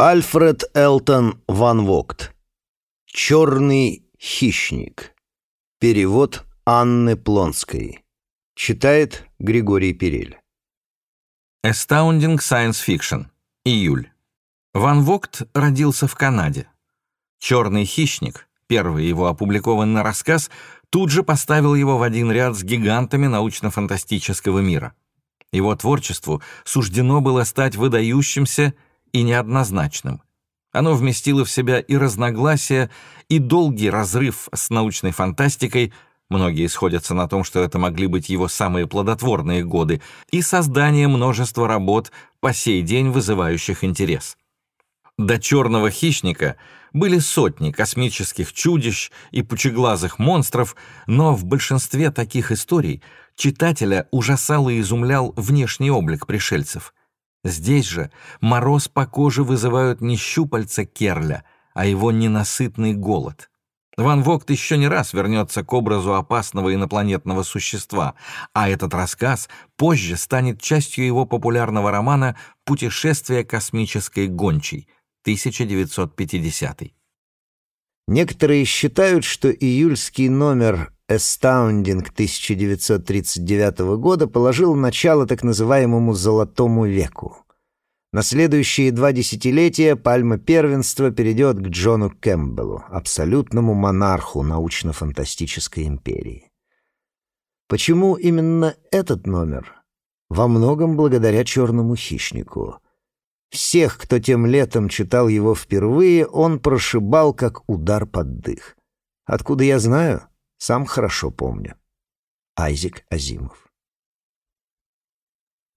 Альфред Элтон Ван Вогт. «Черный хищник». Перевод Анны Плонской. Читает Григорий Перель. Astounding Science Fiction. Июль. Ван Вогт родился в Канаде. «Черный хищник», первый его опубликованный рассказ, тут же поставил его в один ряд с гигантами научно-фантастического мира. Его творчеству суждено было стать выдающимся и неоднозначным. Оно вместило в себя и разногласия, и долгий разрыв с научной фантастикой, многие сходятся на том, что это могли быть его самые плодотворные годы, и создание множества работ, по сей день вызывающих интерес. До «Черного хищника» были сотни космических чудищ и пучеглазых монстров, но в большинстве таких историй читателя ужасал и изумлял внешний облик пришельцев — Здесь же мороз по коже вызывают не щупальца Керля, а его ненасытный голод. Ван Вогт еще не раз вернется к образу опасного инопланетного существа, а этот рассказ позже станет частью его популярного романа «Путешествие космической гончей» 1950 Некоторые считают, что июльский номер Astounding 1939 года положил начало так называемому «золотому веку». На следующие два десятилетия пальма первенства перейдет к Джону Кэмпбеллу, абсолютному монарху научно-фантастической империи. Почему именно этот номер? Во многом благодаря «Черному хищнику». Всех, кто тем летом читал его впервые, он прошибал как удар под дых. Откуда я знаю? Сам хорошо помню. Айзек Азимов.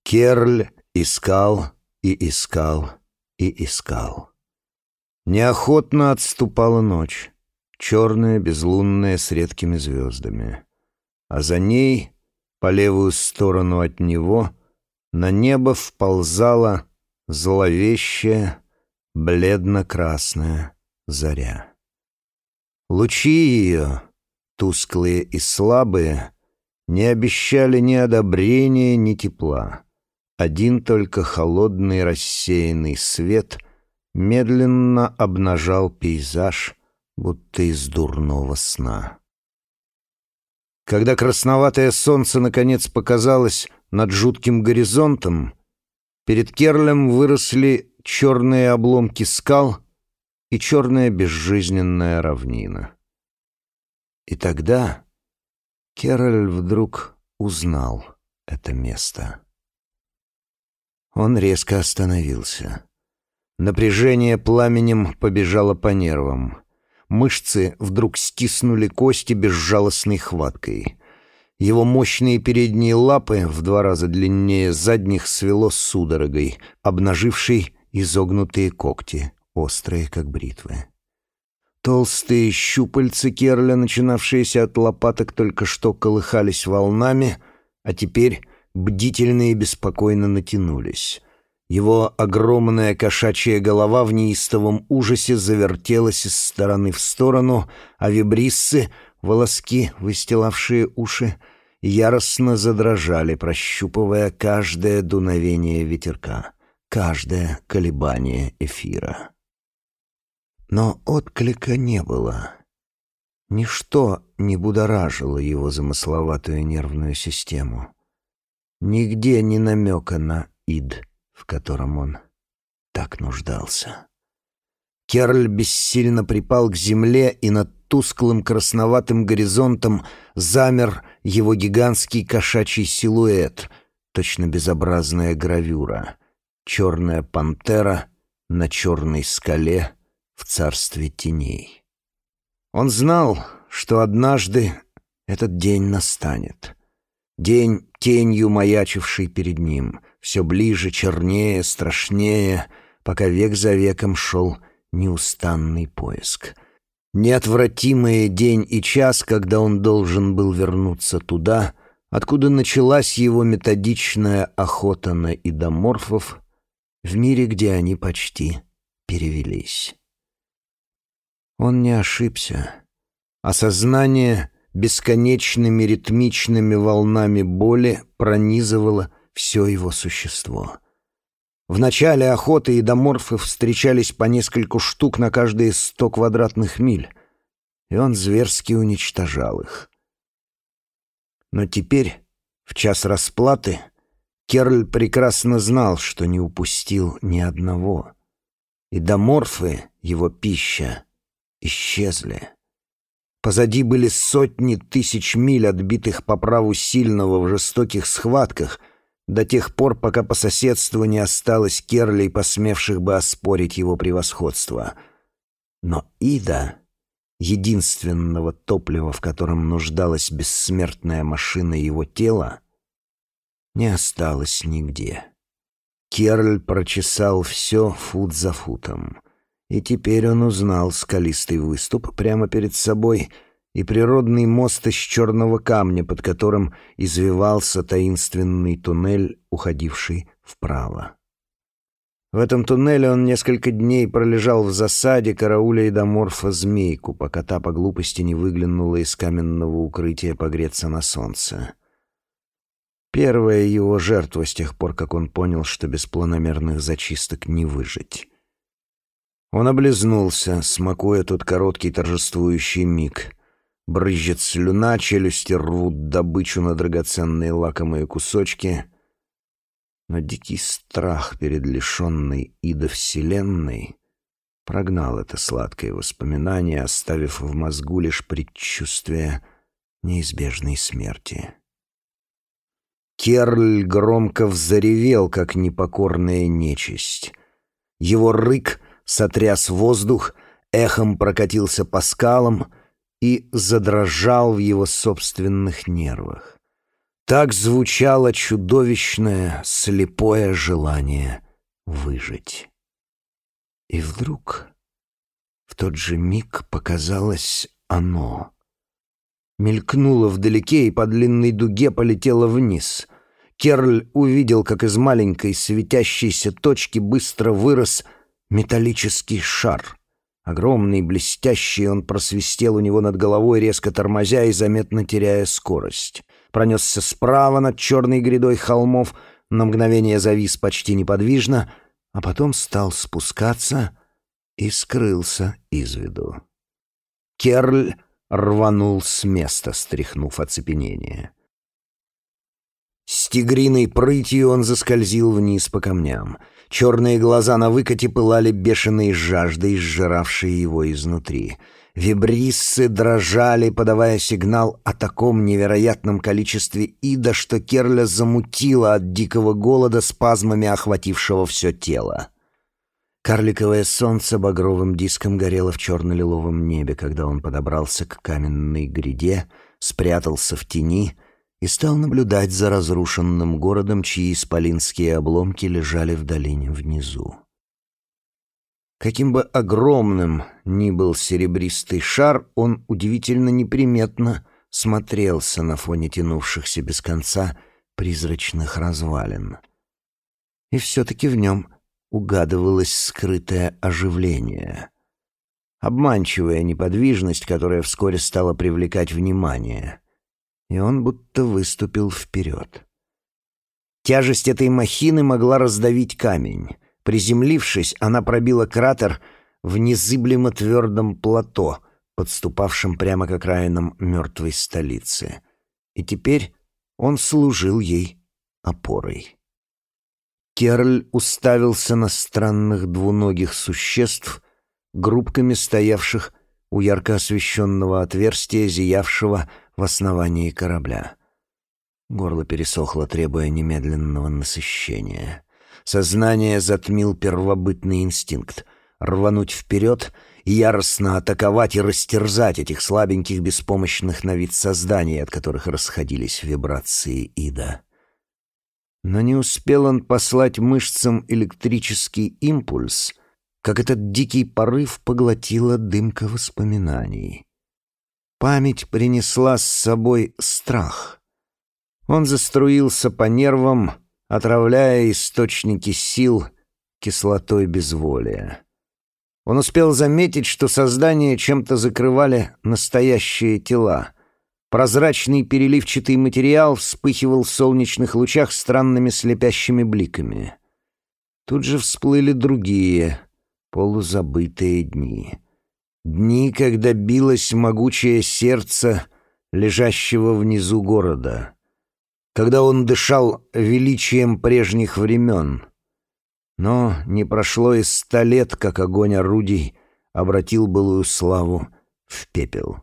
Керль искал и искал и искал. Неохотно отступала ночь, черная, безлунная, с редкими звездами. А за ней, по левую сторону от него, на небо вползала зловещая, бледно-красная заря. Лучи ее тусклые и слабые, не обещали ни одобрения, ни тепла. Один только холодный рассеянный свет медленно обнажал пейзаж, будто из дурного сна. Когда красноватое солнце наконец показалось над жутким горизонтом, перед Керлем выросли черные обломки скал и черная безжизненная равнина. И тогда Кероль вдруг узнал это место. Он резко остановился. Напряжение пламенем побежало по нервам. Мышцы вдруг стиснули кости безжалостной хваткой. Его мощные передние лапы, в два раза длиннее задних, свело судорогой, обнажившей изогнутые когти, острые, как бритвы. Толстые щупальца Керля, начинавшиеся от лопаток, только что колыхались волнами, а теперь бдительно и беспокойно натянулись. Его огромная кошачья голова в неистовом ужасе завертелась из стороны в сторону, а вибриссы, волоски, выстилавшие уши, яростно задрожали, прощупывая каждое дуновение ветерка, каждое колебание эфира. Но отклика не было. Ничто не будоражило его замысловатую нервную систему. Нигде ни намека на ид, в котором он так нуждался. Керль бессильно припал к земле, и над тусклым красноватым горизонтом замер его гигантский кошачий силуэт, точно безобразная гравюра. Черная пантера на черной скале — в царстве теней. Он знал, что однажды этот день настанет. День, тенью маячивший перед ним, все ближе, чернее, страшнее, пока век за веком шел неустанный поиск. Неотвратимые день и час, когда он должен был вернуться туда, откуда началась его методичная охота на идоморфов, в мире, где они почти перевелись. Он не ошибся. Осознание бесконечными ритмичными волнами боли пронизывало все его существо. В начале охоты идоморфы встречались по нескольку штук на каждые сто квадратных миль, и он зверски уничтожал их. Но теперь, в час расплаты, Керль прекрасно знал, что не упустил ни одного. И доморфы, его пища, исчезли. Позади были сотни тысяч миль, отбитых по праву сильного в жестоких схватках, до тех пор, пока по соседству не осталось керлей, посмевших бы оспорить его превосходство. Но Ида, единственного топлива, в котором нуждалась бессмертная машина его тела, не осталось нигде. Керль прочесал все фут за футом. И теперь он узнал скалистый выступ прямо перед собой и природный мост из черного камня, под которым извивался таинственный туннель, уходивший вправо. В этом туннеле он несколько дней пролежал в засаде, карауля и доморфа змейку, пока та по глупости не выглянула из каменного укрытия погреться на солнце. Первая его жертва с тех пор, как он понял, что без планомерных зачисток не выжить. Он облизнулся, смакуя тот короткий торжествующий миг. Брызжет слюна, челюсти рвут добычу на драгоценные лакомые кусочки. Но дикий страх перед лишенной Ида Вселенной прогнал это сладкое воспоминание, оставив в мозгу лишь предчувствие неизбежной смерти. Керль громко взревел, как непокорная нечисть. Его рык сотряс воздух, эхом прокатился по скалам и задрожал в его собственных нервах. Так звучало чудовищное, слепое желание выжить. И вдруг в тот же миг показалось оно. Мелькнуло вдалеке и по длинной дуге полетело вниз. Керль увидел, как из маленькой светящейся точки быстро вырос — металлический шар. Огромный, блестящий, он просвистел у него над головой, резко тормозя и заметно теряя скорость. Пронесся справа над черной грядой холмов, на мгновение завис почти неподвижно, а потом стал спускаться и скрылся из виду. Керль рванул с места, стряхнув оцепенение. С тигриной прытью он заскользил вниз по камням — Черные глаза на выкате пылали бешеной жаждой, сжиравшей его изнутри. Вибриссы дрожали, подавая сигнал о таком невероятном количестве ида, что Керля замутила от дикого голода спазмами охватившего все тело. Карликовое солнце багровым диском горело в черно-лиловом небе, когда он подобрался к каменной гряде, спрятался в тени — и стал наблюдать за разрушенным городом, чьи исполинские обломки лежали в долине внизу. Каким бы огромным ни был серебристый шар, он удивительно неприметно смотрелся на фоне тянувшихся без конца призрачных развалин. И все-таки в нем угадывалось скрытое оживление. Обманчивая неподвижность, которая вскоре стала привлекать внимание — и он будто выступил вперед. Тяжесть этой махины могла раздавить камень. Приземлившись, она пробила кратер в незыблемо твердом плато, подступавшем прямо к окраинам мертвой столицы. И теперь он служил ей опорой. Керль уставился на странных двуногих существ, группками стоявших у ярко освещенного отверстия, зиявшего в основании корабля. Горло пересохло, требуя немедленного насыщения. Сознание затмил первобытный инстинкт — рвануть вперед и яростно атаковать и растерзать этих слабеньких, беспомощных на вид созданий, от которых расходились вибрации Ида. Но не успел он послать мышцам электрический импульс, как этот дикий порыв поглотила дымка воспоминаний. Память принесла с собой страх. Он заструился по нервам, отравляя источники сил кислотой безволия. Он успел заметить, что создания чем-то закрывали настоящие тела. Прозрачный переливчатый материал вспыхивал в солнечных лучах странными слепящими бликами. Тут же всплыли другие, полузабытые дни. Дни, когда билось могучее сердце лежащего внизу города. Когда он дышал величием прежних времен. Но не прошло и ста лет, как огонь орудий обратил былую славу в пепел.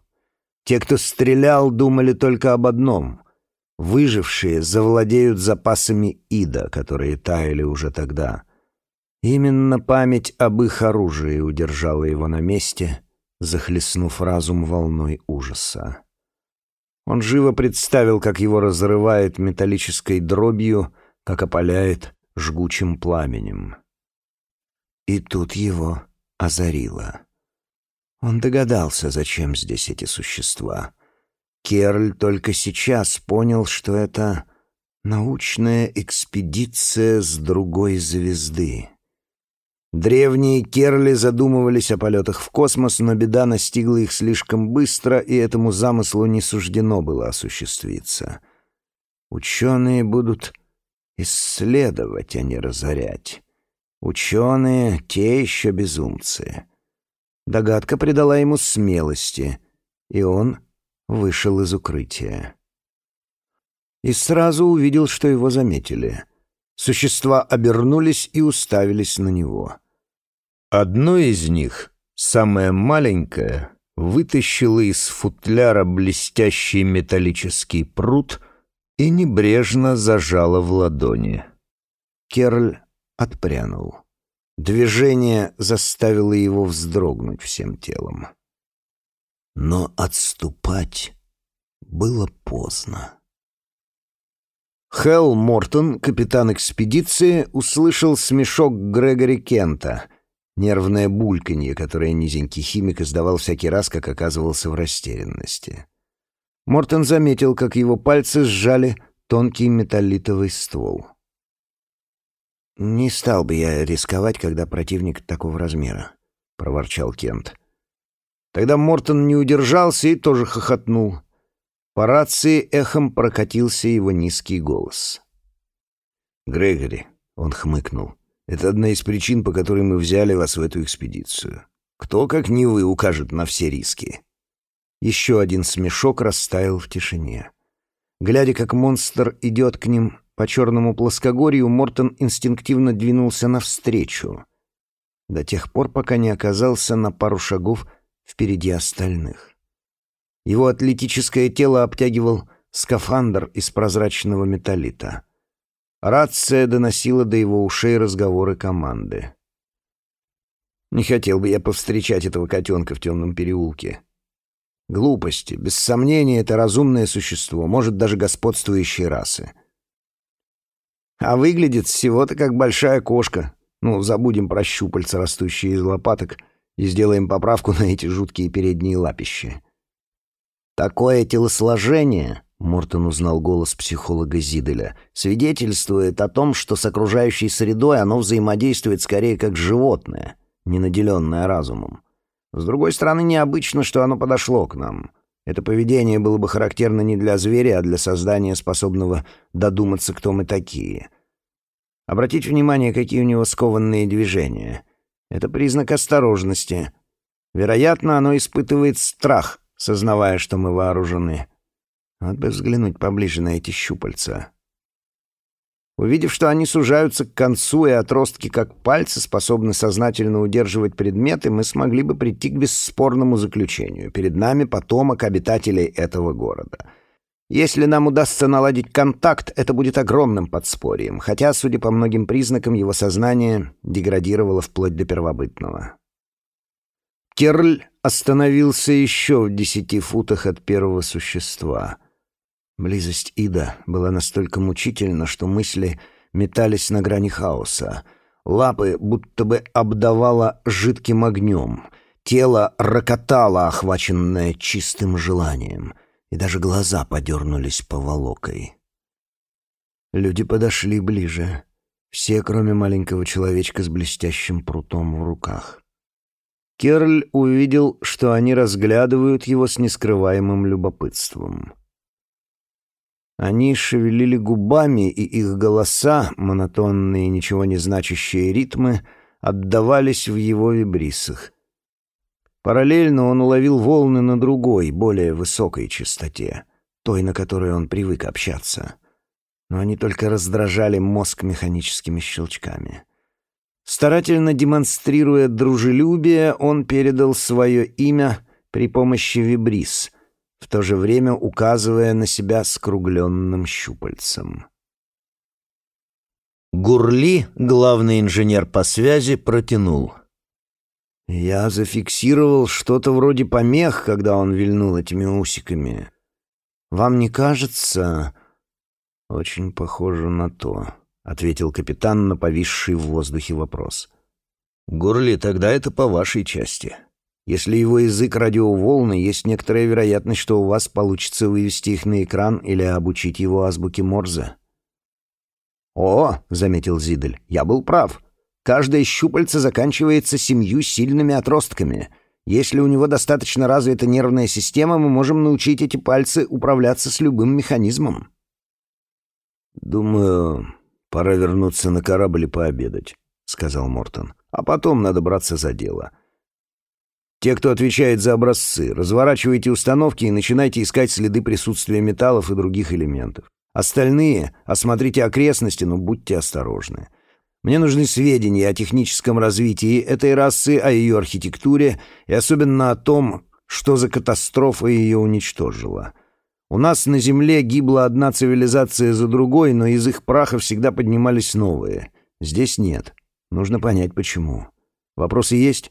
Те, кто стрелял, думали только об одном — выжившие завладеют запасами Ида, которые таяли уже тогда. Именно память об их оружии удержала его на месте, захлестнув разум волной ужаса. Он живо представил, как его разрывает металлической дробью, как опаляет жгучим пламенем. И тут его озарило. Он догадался, зачем здесь эти существа. Керль только сейчас понял, что это научная экспедиция с другой звезды. Древние Керли задумывались о полетах в космос, но беда настигла их слишком быстро, и этому замыслу не суждено было осуществиться. Ученые будут исследовать, а не разорять. Ученые — те еще безумцы. Догадка придала ему смелости, и он вышел из укрытия. И сразу увидел, что его заметили. Существа обернулись и уставились на него. Одно из них, самое маленькое, вытащило из футляра блестящий металлический пруд и небрежно зажало в ладони. Керль отпрянул. Движение заставило его вздрогнуть всем телом. Но отступать было поздно. Хелл Мортон, капитан экспедиции, услышал смешок Грегори Кента, нервное бульканье, которое низенький химик издавал всякий раз, как оказывался в растерянности. Мортон заметил, как его пальцы сжали тонкий металлитовый ствол. «Не стал бы я рисковать, когда противник такого размера», — проворчал Кент. Тогда Мортон не удержался и тоже хохотнул. По рации эхом прокатился его низкий голос. «Грегори», — он хмыкнул, — «это одна из причин, по которой мы взяли вас в эту экспедицию. Кто, как не вы, укажет на все риски?» Еще один смешок растаял в тишине. Глядя, как монстр идет к ним, по черному плоскогорью Мортон инстинктивно двинулся навстречу, до тех пор, пока не оказался на пару шагов впереди остальных. Его атлетическое тело обтягивал скафандр из прозрачного металлита. Рация доносила до его ушей разговоры команды. «Не хотел бы я повстречать этого котенка в темном переулке», Глупости. Без сомнения, это разумное существо, может, даже господствующей расы. А выглядит всего-то как большая кошка. Ну, забудем про щупальца, растущие из лопаток, и сделаем поправку на эти жуткие передние лапищи. Такое телосложение, Мортон узнал голос психолога Зиделя, свидетельствует о том, что с окружающей средой оно взаимодействует скорее как животное, не наделенное разумом. С другой стороны, необычно, что оно подошло к нам — это поведение было бы характерно не для зверя, а для создания, способного додуматься, кто мы такие. Обратите внимание, какие у него скованные движения. Это признак осторожности. Вероятно, оно испытывает страх, сознавая, что мы вооружены. Надо бы взглянуть поближе на эти щупальца. Увидев, что они сужаются к концу и отростки, как пальцы, способны сознательно удерживать предметы, мы смогли бы прийти к бесспорному заключению. Перед нами потомок обитателей этого города. Если нам удастся наладить контакт, это будет огромным подспорьем, хотя, судя по многим признакам, его сознание деградировало вплоть до первобытного. Керль остановился еще в десяти футах от первого существа — Близость Ида была настолько мучительна, что мысли метались на грани хаоса. Лапы будто бы обдавало жидким огнем. Тело рокотало, охваченное чистым желанием. И даже глаза подернулись поволокой. Люди подошли ближе. Все, кроме маленького человечка с блестящим прутом в руках. Керль увидел, что они разглядывают его с нескрываемым любопытством. Они шевелили губами, и их голоса, монотонные, ничего не значащие ритмы, отдавались в его вибрисах. Параллельно он уловил волны на другой, более высокой частоте, той, на которой он привык общаться. Но они только раздражали мозг механическими щелчками. Старательно демонстрируя дружелюбие, он передал свое имя при помощи вибрис, в то же время указывая на себя скругленным щупальцем. Гурли, главный инженер по связи, протянул — я зафиксировал что-то вроде помех, когда он вильнул этими усиками. Вам не кажется... Очень похоже на то, — ответил капитан на повисший в воздухе вопрос. Горли, тогда это по вашей части. Если его язык радиоволны, есть некоторая вероятность, что у вас получится вывести их на экран или обучить его азбуке Морзе. «О», — заметил Зидель, — «я был прав. Каждое щупальце заканчивается семью сильными отростками. Если у него достаточно развита нервная система, мы можем научить эти пальцы управляться с любым механизмом. «Думаю, пора вернуться на корабль и пообедать», — сказал Мортон. «А потом надо браться за дело. Те, кто отвечает за образцы, разворачивайте установки и начинайте искать следы присутствия металлов и других элементов. Остальные — осмотрите окрестности, но будьте осторожны. Мне нужны сведения о техническом развитии этой расы, о ее архитектуре и особенно о том, что за катастрофа ее уничтожила. У нас на Земле гибла одна цивилизация за другой, но из их праха всегда поднимались новые. Здесь нет. Нужно понять, почему. Вопросы есть?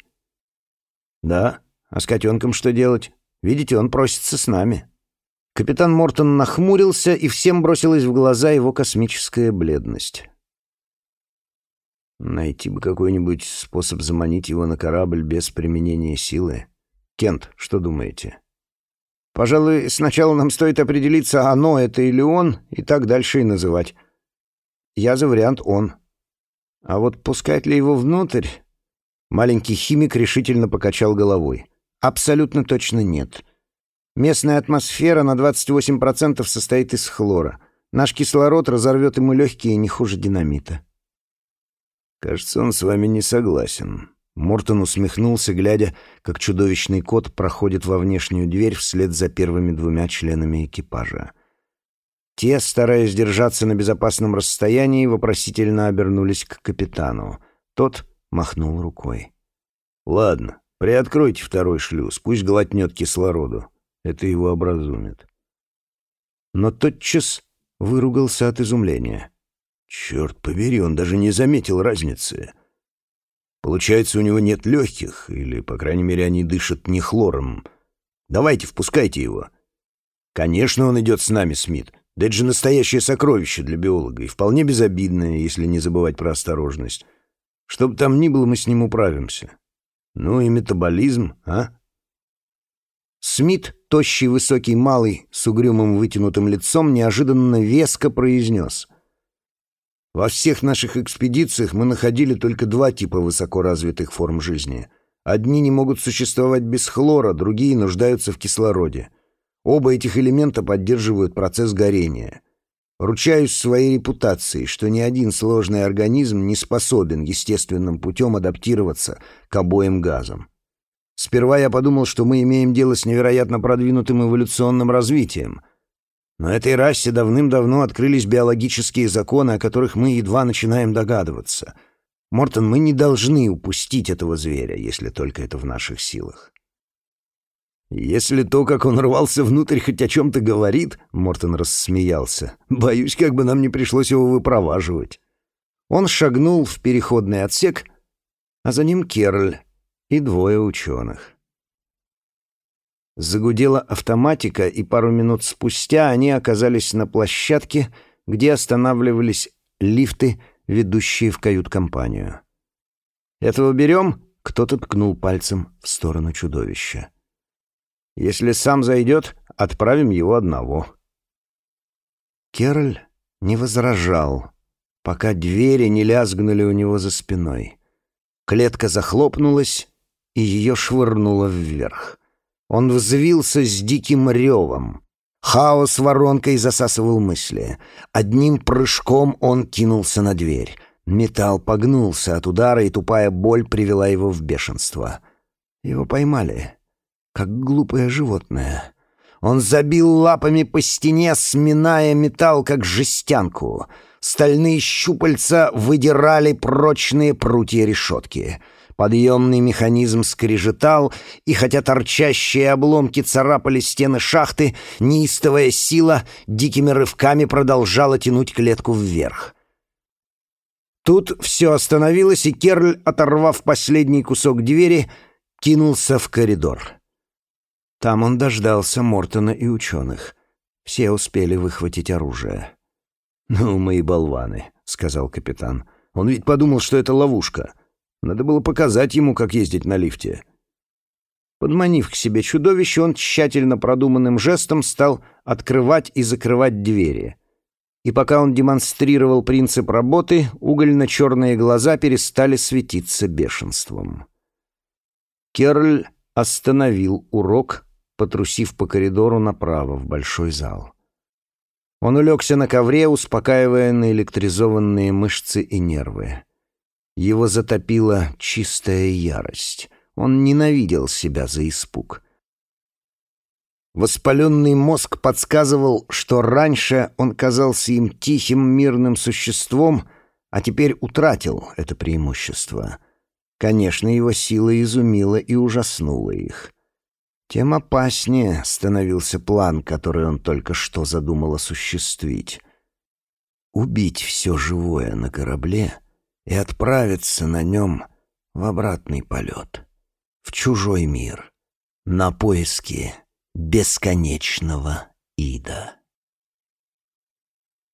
Да. А с котенком что делать? Видите, он просится с нами. Капитан Мортон нахмурился, и всем бросилась в глаза его космическая бледность. Найти бы какой-нибудь способ заманить его на корабль без применения силы. Кент, что думаете? Пожалуй, сначала нам стоит определиться, оно это или он, и так дальше и называть. Я за вариант «он». А вот пускать ли его внутрь? Маленький химик решительно покачал головой. Абсолютно точно нет. Местная атмосфера на 28% состоит из хлора. Наш кислород разорвет ему легкие не хуже динамита. «Кажется, он с вами не согласен». Мортон усмехнулся, глядя, как чудовищный кот проходит во внешнюю дверь вслед за первыми двумя членами экипажа. Те, стараясь держаться на безопасном расстоянии, вопросительно обернулись к капитану. Тот махнул рукой. «Ладно, приоткройте второй шлюз, пусть глотнет кислороду. Это его образумит». Но тотчас выругался от изумления. Черт побери, он даже не заметил разницы. Получается, у него нет легких, или, по крайней мере, они дышат не хлором. Давайте, впускайте его. Конечно, он идет с нами, Смит. Да это же настоящее сокровище для биолога, и вполне безобидное, если не забывать про осторожность. Что бы там ни было, мы с ним управимся. Ну и метаболизм, а? Смит, тощий, высокий, малый, с угрюмым вытянутым лицом, неожиданно веско произнес. Во всех наших экспедициях мы находили только два типа высокоразвитых форм жизни. Одни не могут существовать без хлора, другие нуждаются в кислороде. Оба этих элемента поддерживают процесс горения. Ручаюсь своей репутацией, что ни один сложный организм не способен естественным путем адаптироваться к обоим газам. Сперва я подумал, что мы имеем дело с невероятно продвинутым эволюционным развитием — но этой расе давным-давно открылись биологические законы, о которых мы едва начинаем догадываться. Мортон, мы не должны упустить этого зверя, если только это в наших силах. «Если то, как он рвался внутрь, хоть о чем-то говорит», — Мортон рассмеялся, — «боюсь, как бы нам не пришлось его выпроваживать». Он шагнул в переходный отсек, а за ним Керль и двое ученых. Загудела автоматика, и пару минут спустя они оказались на площадке, где останавливались лифты, ведущие в кают-компанию. «Этого берем?» — кто-то ткнул пальцем в сторону чудовища. «Если сам зайдет, отправим его одного». Кероль не возражал, пока двери не лязгнули у него за спиной. Клетка захлопнулась, и ее швырнуло вверх. Он взвился с диким ревом. Хаос воронкой засасывал мысли. Одним прыжком он кинулся на дверь. Металл погнулся от удара, и тупая боль привела его в бешенство. Его поймали, как глупое животное. Он забил лапами по стене, сминая металл, как жестянку. Стальные щупальца выдирали прочные прутья решетки — Подъемный механизм скрежетал, и хотя торчащие обломки царапали стены шахты, неистовая сила дикими рывками продолжала тянуть клетку вверх. Тут все остановилось, и Керль, оторвав последний кусок двери, кинулся в коридор. Там он дождался Мортона и ученых. Все успели выхватить оружие. «Ну, мы и болваны», — сказал капитан. «Он ведь подумал, что это ловушка». Надо было показать ему, как ездить на лифте. Подманив к себе чудовище, он тщательно продуманным жестом стал открывать и закрывать двери. И пока он демонстрировал принцип работы, угольно-черные глаза перестали светиться бешенством. Керль остановил урок, потрусив по коридору направо в большой зал. Он улегся на ковре, успокаивая наэлектризованные мышцы и нервы. Его затопила чистая ярость. Он ненавидел себя за испуг. Воспаленный мозг подсказывал, что раньше он казался им тихим мирным существом, а теперь утратил это преимущество. Конечно, его сила изумила и ужаснула их. Тем опаснее становился план, который он только что задумал осуществить. Убить все живое на корабле — и отправиться на нем в обратный полет, в чужой мир, на поиски бесконечного Ида.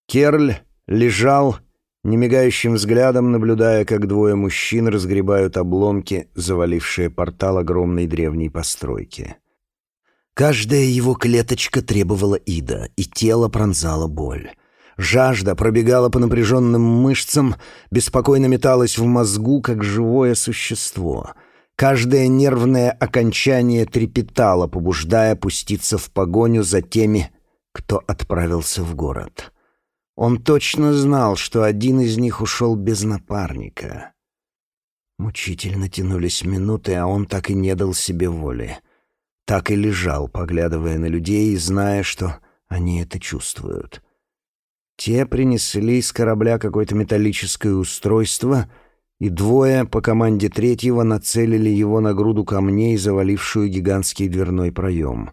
Керль лежал, немигающим взглядом наблюдая, как двое мужчин разгребают обломки, завалившие портал огромной древней постройки. Каждая его клеточка требовала Ида, и тело пронзала боль. Жажда пробегала по напряженным мышцам, беспокойно металась в мозгу, как живое существо. Каждое нервное окончание трепетало, побуждая пуститься в погоню за теми, кто отправился в город. Он точно знал, что один из них ушел без напарника. Мучительно тянулись минуты, а он так и не дал себе воли. Так и лежал, поглядывая на людей и зная, что они это чувствуют. — те принесли из корабля какое-то металлическое устройство, и двое по команде третьего нацелили его на груду камней, завалившую гигантский дверной проем.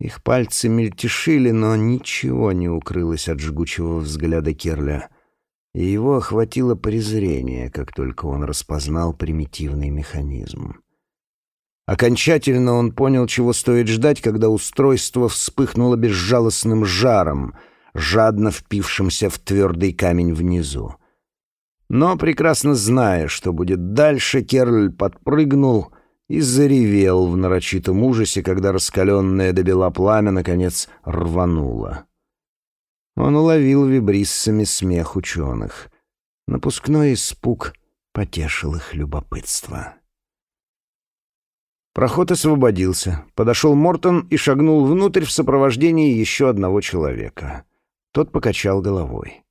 Их пальцы мельтешили, но ничего не укрылось от жгучего взгляда Керля, и его охватило презрение, как только он распознал примитивный механизм. Окончательно он понял, чего стоит ждать, когда устройство вспыхнуло безжалостным жаром — жадно впившимся в твердый камень внизу. Но, прекрасно зная, что будет дальше, Керль подпрыгнул и заревел в нарочитом ужасе, когда раскаленное до бела пламя, наконец, рвануло. Он уловил вибриссами смех ученых. Напускной испуг потешил их любопытство. Проход освободился. Подошел Мортон и шагнул внутрь в сопровождении еще одного человека. Тот покачал головой.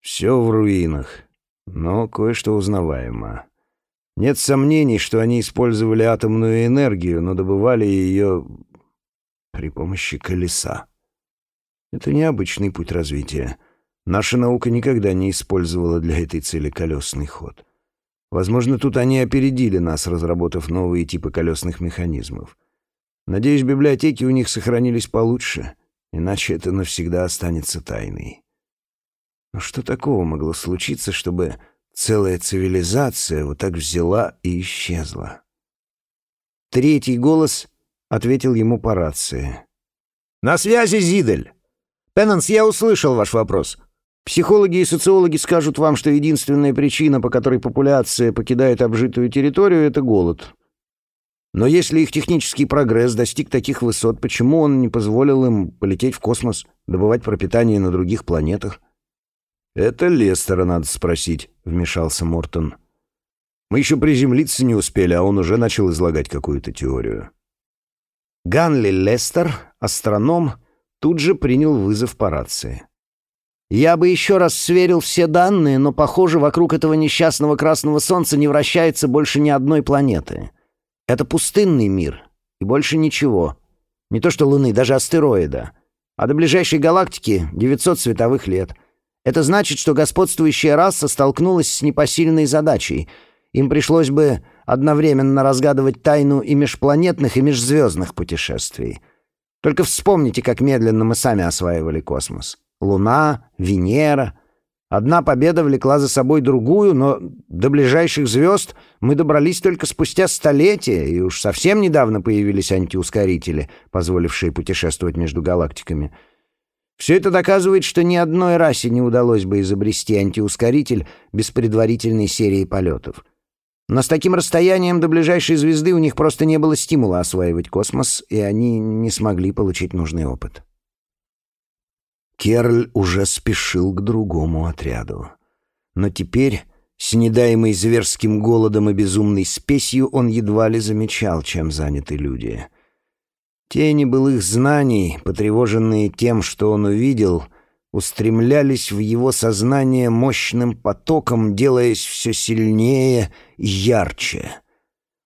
«Все в руинах, но кое-что узнаваемо. Нет сомнений, что они использовали атомную энергию, но добывали ее при помощи колеса. Это необычный путь развития. Наша наука никогда не использовала для этой цели колесный ход. Возможно, тут они опередили нас, разработав новые типы колесных механизмов. Надеюсь, библиотеки у них сохранились получше — Иначе это навсегда останется тайной. Но что такого могло случиться, чтобы целая цивилизация вот так взяла и исчезла? Третий голос ответил ему по рации. «На связи, Зидель! Пеннанс, я услышал ваш вопрос. Психологи и социологи скажут вам, что единственная причина, по которой популяция покидает обжитую территорию, — это голод. Но если их технический прогресс достиг таких высот, почему он не позволил им полететь в космос, добывать пропитание на других планетах? «Это Лестера надо спросить», — вмешался Мортон. «Мы еще приземлиться не успели, а он уже начал излагать какую-то теорию». Ганли Лестер, астроном, тут же принял вызов по рации. «Я бы еще раз сверил все данные, но, похоже, вокруг этого несчастного красного солнца не вращается больше ни одной планеты. Это пустынный мир, и больше ничего. Не то что Луны, даже астероида. А до ближайшей галактики 900 световых лет. Это значит, что господствующая раса столкнулась с непосильной задачей. Им пришлось бы одновременно разгадывать тайну и межпланетных, и межзвездных путешествий. Только вспомните, как медленно мы сами осваивали космос. Луна, Венера. Одна победа влекла за собой другую, но до ближайших звезд мы добрались только спустя столетия, и уж совсем недавно появились антиускорители, позволившие путешествовать между галактиками. Все это доказывает, что ни одной расе не удалось бы изобрести антиускоритель без предварительной серии полетов. Но с таким расстоянием до ближайшей звезды у них просто не было стимула осваивать космос, и они не смогли получить нужный опыт. Керль уже спешил к другому отряду. Но теперь, снедаемый зверским голодом и безумной спесью, он едва ли замечал, чем заняты люди. Тени былых знаний, потревоженные тем, что он увидел, устремлялись в его сознание мощным потоком, делаясь все сильнее и ярче.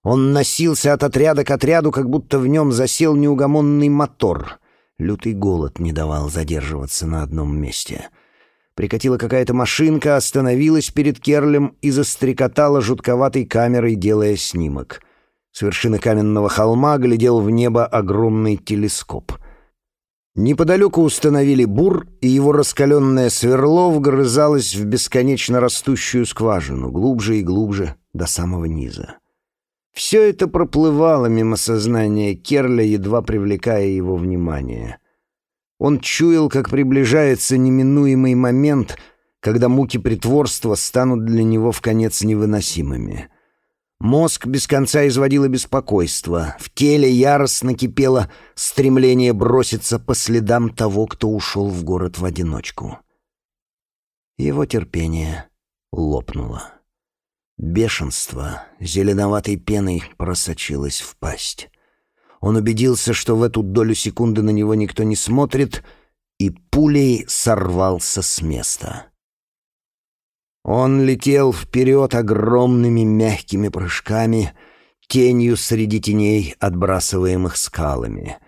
Он носился от отряда к отряду, как будто в нем засел неугомонный мотор — Лютый голод не давал задерживаться на одном месте. Прикатила какая-то машинка, остановилась перед Керлем и застрекотала жутковатой камерой, делая снимок. С вершины каменного холма глядел в небо огромный телескоп. Неподалеку установили бур, и его раскаленное сверло вгрызалось в бесконечно растущую скважину, глубже и глубже, до самого низа. Все это проплывало мимо сознания Керля, едва привлекая его внимание. Он чуял, как приближается неминуемый момент, когда муки притворства станут для него в конец невыносимыми. Мозг без конца изводило беспокойство, в теле яростно кипело стремление броситься по следам того, кто ушел в город в одиночку. Его терпение лопнуло. Бешенство зеленоватой пеной просочилось в пасть. Он убедился, что в эту долю секунды на него никто не смотрит, и пулей сорвался с места. Он летел вперед огромными мягкими прыжками, тенью среди теней, отбрасываемых скалами.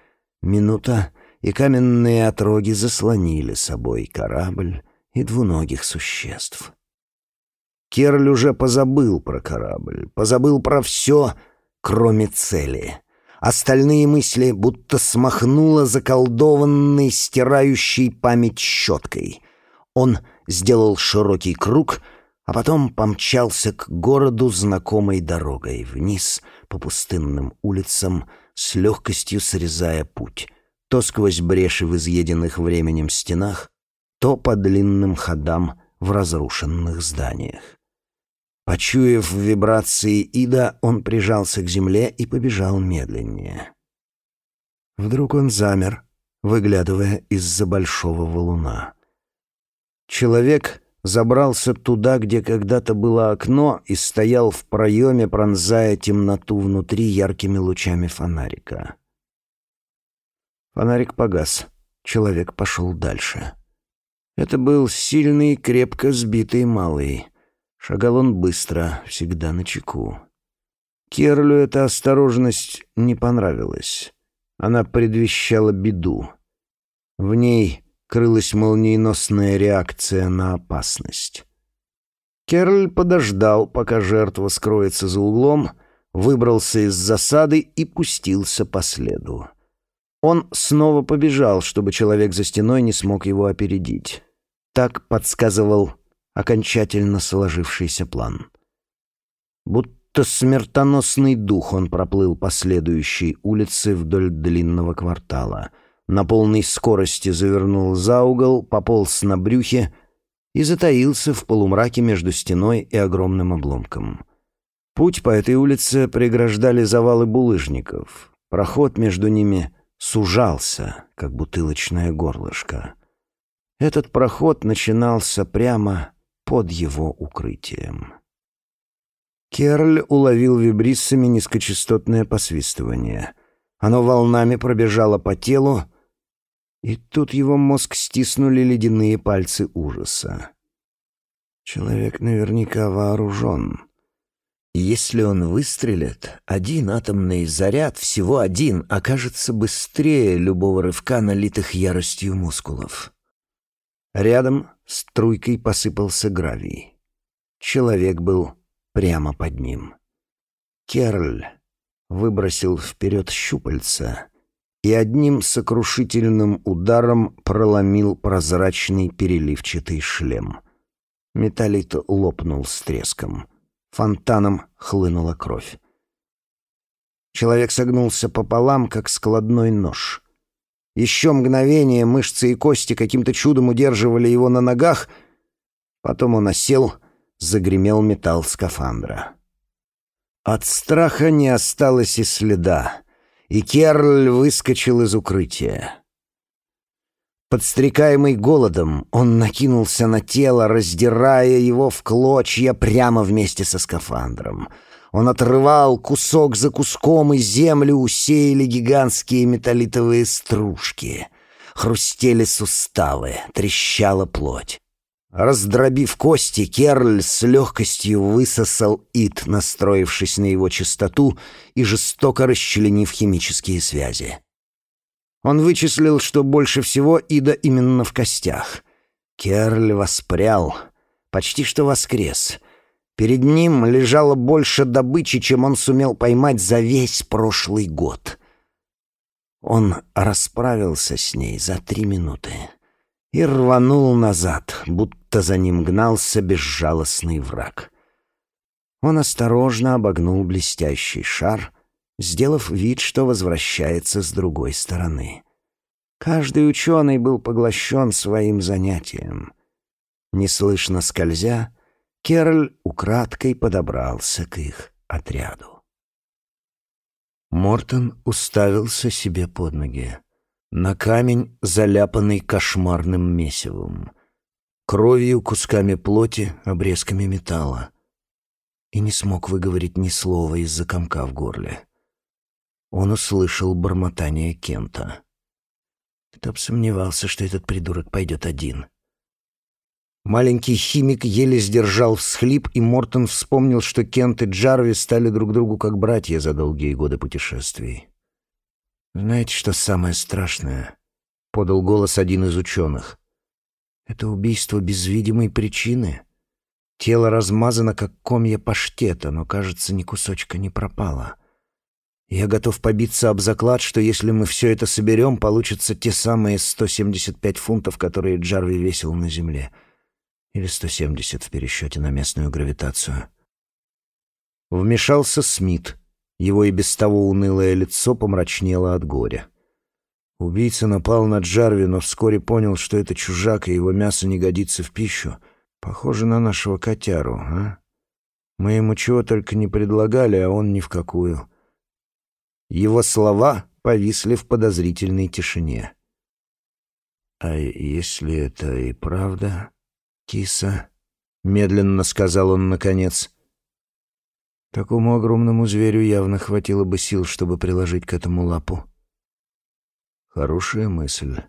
Минута, и каменные отроги заслонили собой корабль и двуногих существ. Керль уже позабыл про корабль, позабыл про все, кроме цели. Остальные мысли будто смахнуло заколдованной, стирающей память щеткой. Он сделал широкий круг, а потом помчался к городу знакомой дорогой, вниз по пустынным улицам, с легкостью срезая путь, то сквозь бреши в изъеденных временем стенах, то по длинным ходам в разрушенных зданиях. Почуяв вибрации Ида, он прижался к земле и побежал медленнее. Вдруг он замер, выглядывая из-за большого валуна. Человек забрался туда, где когда-то было окно, и стоял в проеме, пронзая темноту внутри яркими лучами фонарика. Фонарик погас. Человек пошел дальше. Это был сильный, крепко сбитый малый. Шагал он быстро, всегда на чеку. Керлю эта осторожность не понравилась. Она предвещала беду. В ней крылась молниеносная реакция на опасность. Керль подождал, пока жертва скроется за углом, выбрался из засады и пустился по следу. Он снова побежал, чтобы человек за стеной не смог его опередить. Так подсказывал окончательно сложившийся план. Будто смертоносный дух он проплыл по следующей улице вдоль длинного квартала. На полной скорости завернул за угол, пополз на брюхе и затаился в полумраке между стеной и огромным обломком. Путь по этой улице преграждали завалы булыжников. Проход между ними сужался, как бутылочное горлышко. Этот проход начинался прямо под его укрытием. Керль уловил вибриссами низкочастотное посвистывание. Оно волнами пробежало по телу И тут его мозг стиснули ледяные пальцы ужаса. Человек наверняка вооружен. Если он выстрелит, один атомный заряд, всего один, окажется быстрее любого рывка налитых яростью мускулов. Рядом струйкой посыпался гравий. Человек был прямо под ним. Керль выбросил вперед щупальца и одним сокрушительным ударом проломил прозрачный переливчатый шлем. Металлит лопнул с треском. Фонтаном хлынула кровь. Человек согнулся пополам, как складной нож. Еще мгновение мышцы и кости каким-то чудом удерживали его на ногах, потом он осел, загремел металл скафандра. От страха не осталось и следа и Керль выскочил из укрытия. Подстрекаемый голодом, он накинулся на тело, раздирая его в клочья прямо вместе со скафандром. Он отрывал кусок за куском, и землю усеяли гигантские металлитовые стружки. Хрустели суставы, трещала плоть. Раздробив кости, Керль с легкостью высосал Ит, настроившись на его чистоту и жестоко расчленив химические связи. Он вычислил, что больше всего Ида именно в костях. Керль воспрял, почти что воскрес. Перед ним лежало больше добычи, чем он сумел поймать за весь прошлый год. Он расправился с ней за три минуты и рванул назад, будто за ним гнался безжалостный враг. Он осторожно обогнул блестящий шар, сделав вид, что возвращается с другой стороны. Каждый ученый был поглощен своим занятием. Неслышно скользя, Кероль украдкой подобрался к их отряду. Мортон уставился себе под ноги на камень, заляпанный кошмарным месивом, кровью, кусками плоти, обрезками металла. И не смог выговорить ни слова из-за комка в горле. Он услышал бормотание Кента. Кто б сомневался, что этот придурок пойдет один. Маленький химик еле сдержал всхлип, и Мортон вспомнил, что Кент и Джарви стали друг другу как братья за долгие годы путешествий. «Знаете, что самое страшное?» — подал голос один из ученых. «Это убийство без видимой причины. Тело размазано, как комья паштета, но, кажется, ни кусочка не пропало. Я готов побиться об заклад, что если мы все это соберем, получатся те самые 175 фунтов, которые Джарви весил на Земле. Или 170 в пересчете на местную гравитацию». Вмешался Смит — его и без того унылое лицо помрачнело от горя. Убийца напал на Джарви, но вскоре понял, что это чужак, и его мясо не годится в пищу. Похоже на нашего котяру, а? Мы ему чего только не предлагали, а он ни в какую. Его слова повисли в подозрительной тишине. «А если это и правда, киса?» — медленно сказал он наконец. Такому огромному зверю явно хватило бы сил, чтобы приложить к этому лапу. Хорошая мысль.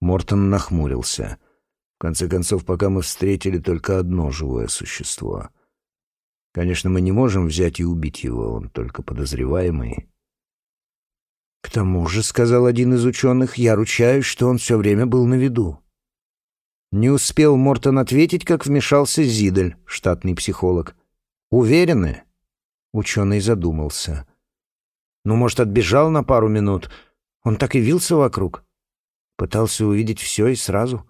Мортон нахмурился. В конце концов, пока мы встретили только одно живое существо. Конечно, мы не можем взять и убить его, он только подозреваемый. К тому же, — сказал один из ученых, — я ручаюсь, что он все время был на виду. Не успел Мортон ответить, как вмешался Зидель, штатный психолог. «Уверены?» Ученый задумался. «Ну, может, отбежал на пару минут? Он так и вился вокруг. Пытался увидеть все и сразу».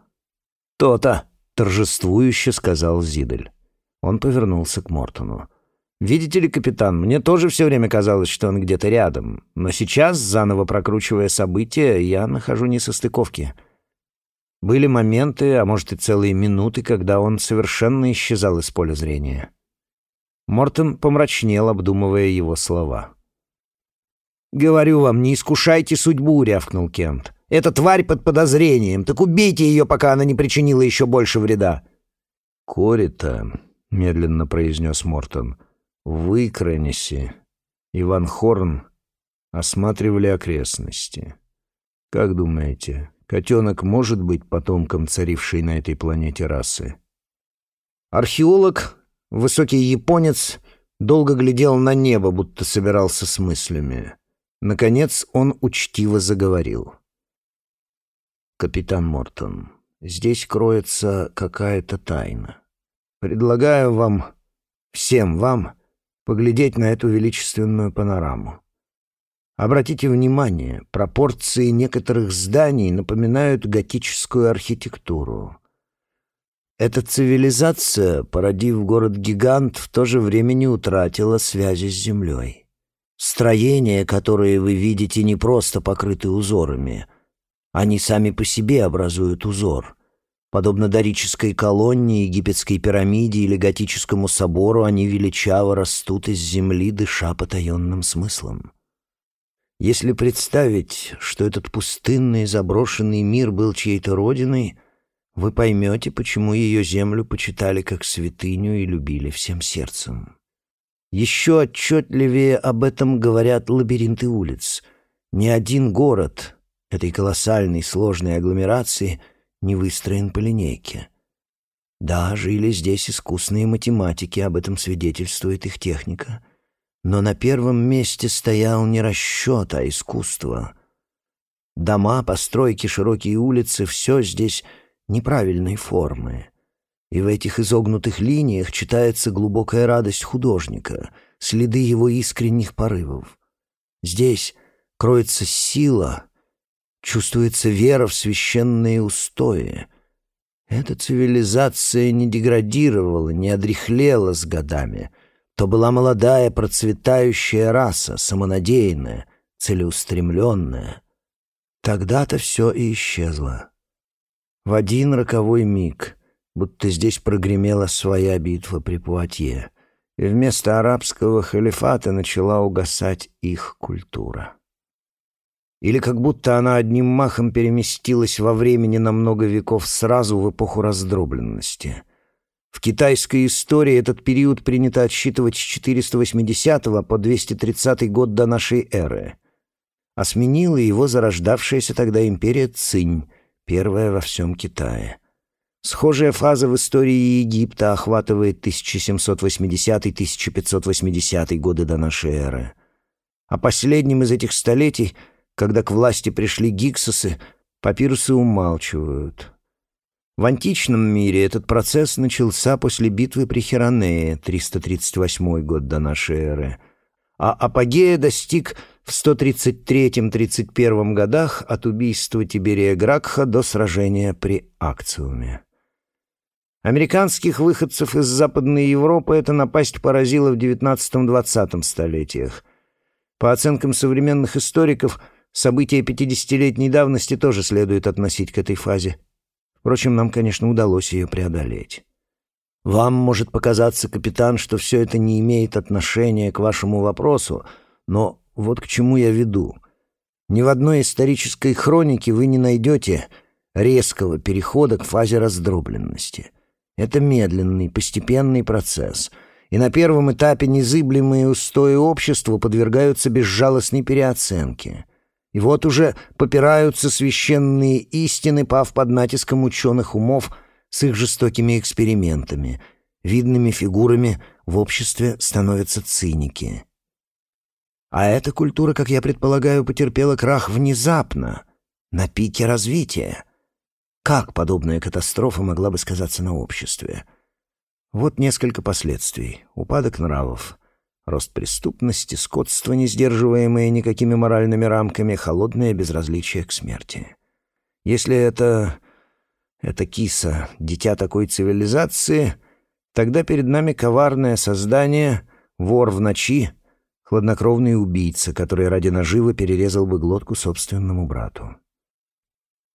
«То-то!» — торжествующе сказал Зидель. Он повернулся к Мортону. «Видите ли, капитан, мне тоже все время казалось, что он где-то рядом. Но сейчас, заново прокручивая события, я нахожу несостыковки. Были моменты, а может и целые минуты, когда он совершенно исчезал из поля зрения. Мортон помрачнел, обдумывая его слова. «Говорю вам, не искушайте судьбу», — рявкнул Кент. «Эта тварь под подозрением. Так убейте ее, пока она не причинила еще больше вреда». «Кори-то», — медленно произнес Мортон, — «в Икронесе и Ван Хорн осматривали окрестности. Как думаете, Котенок может быть потомком царившей на этой планете расы. Археолог, высокий японец, долго глядел на небо, будто собирался с мыслями. Наконец он учтиво заговорил. «Капитан Мортон, здесь кроется какая-то тайна. Предлагаю вам, всем вам, поглядеть на эту величественную панораму. Обратите внимание, пропорции некоторых зданий напоминают готическую архитектуру. Эта цивилизация, породив город-гигант, в то же время не утратила связи с землей. Строения, которые вы видите, не просто покрыты узорами. Они сами по себе образуют узор. Подобно дорической колонне, египетской пирамиде или готическому собору, они величаво растут из земли, дыша потаенным смыслом. Если представить, что этот пустынный заброшенный мир был чьей-то родиной, вы поймете, почему ее землю почитали как святыню и любили всем сердцем. Еще отчетливее об этом говорят лабиринты улиц. Ни один город этой колоссальной сложной агломерации не выстроен по линейке. Да, жили здесь искусные математики, об этом свидетельствует их техника — но на первом месте стоял не расчет, а искусство. Дома, постройки, широкие улицы — все здесь неправильной формы. И в этих изогнутых линиях читается глубокая радость художника, следы его искренних порывов. Здесь кроется сила, чувствуется вера в священные устои. Эта цивилизация не деградировала, не одряхлела с годами — то была молодая процветающая раса, самонадеянная, целеустремленная. Тогда-то все и исчезло. В один роковой миг, будто здесь прогремела своя битва при Пуатье, и вместо арабского халифата начала угасать их культура. Или как будто она одним махом переместилась во времени на много веков сразу в эпоху раздробленности — в китайской истории этот период принято отсчитывать с 480 по 230 год до нашей эры. А сменила его зарождавшаяся тогда империя Цинь, первая во всем Китае. Схожая фаза в истории Египта охватывает 1780-1580 годы до нашей эры. А последним из этих столетий, когда к власти пришли гиксосы, папирусы умалчивают. В античном мире этот процесс начался после битвы при Херонее, 338 год до нашей эры, а апогея достиг в 133-31 годах от убийства Тиберия Гракха до сражения при Акциуме. Американских выходцев из Западной Европы эта напасть поразила в XIX-XX столетиях. По оценкам современных историков, события 50-летней давности тоже следует относить к этой фазе. Впрочем, нам, конечно, удалось ее преодолеть. Вам может показаться, капитан, что все это не имеет отношения к вашему вопросу, но вот к чему я веду. Ни в одной исторической хронике вы не найдете резкого перехода к фазе раздробленности. Это медленный, постепенный процесс, и на первом этапе незыблемые устои общества подвергаются безжалостной переоценке — и вот уже попираются священные истины, пав под натиском ученых умов с их жестокими экспериментами. Видными фигурами в обществе становятся циники. А эта культура, как я предполагаю, потерпела крах внезапно, на пике развития. Как подобная катастрофа могла бы сказаться на обществе? Вот несколько последствий. Упадок нравов — Рост преступности, скотство, не сдерживаемое никакими моральными рамками, холодное безразличие к смерти. Если это... это киса, дитя такой цивилизации, тогда перед нами коварное создание, вор в ночи, хладнокровный убийца, который ради наживы перерезал бы глотку собственному брату.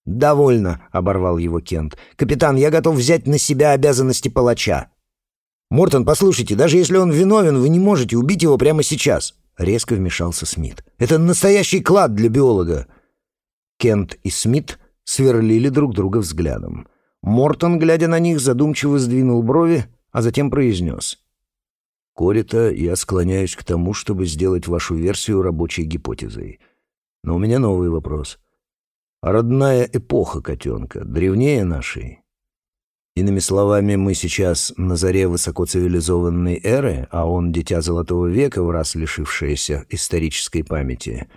«Довольно», — оборвал его Кент. «Капитан, я готов взять на себя обязанности палача. «Мортон, послушайте, даже если он виновен, вы не можете убить его прямо сейчас», — резко вмешался Смит. «Это настоящий клад для биолога». Кент и Смит сверлили друг друга взглядом. Мортон, глядя на них, задумчиво сдвинул брови, а затем произнес. «Корита, я склоняюсь к тому, чтобы сделать вашу версию рабочей гипотезой. Но у меня новый вопрос. Родная эпоха котенка, древнее нашей. Иными словами, мы сейчас на заре высокоцивилизованной эры, а он дитя Золотого века, в раз лишившееся исторической памяти.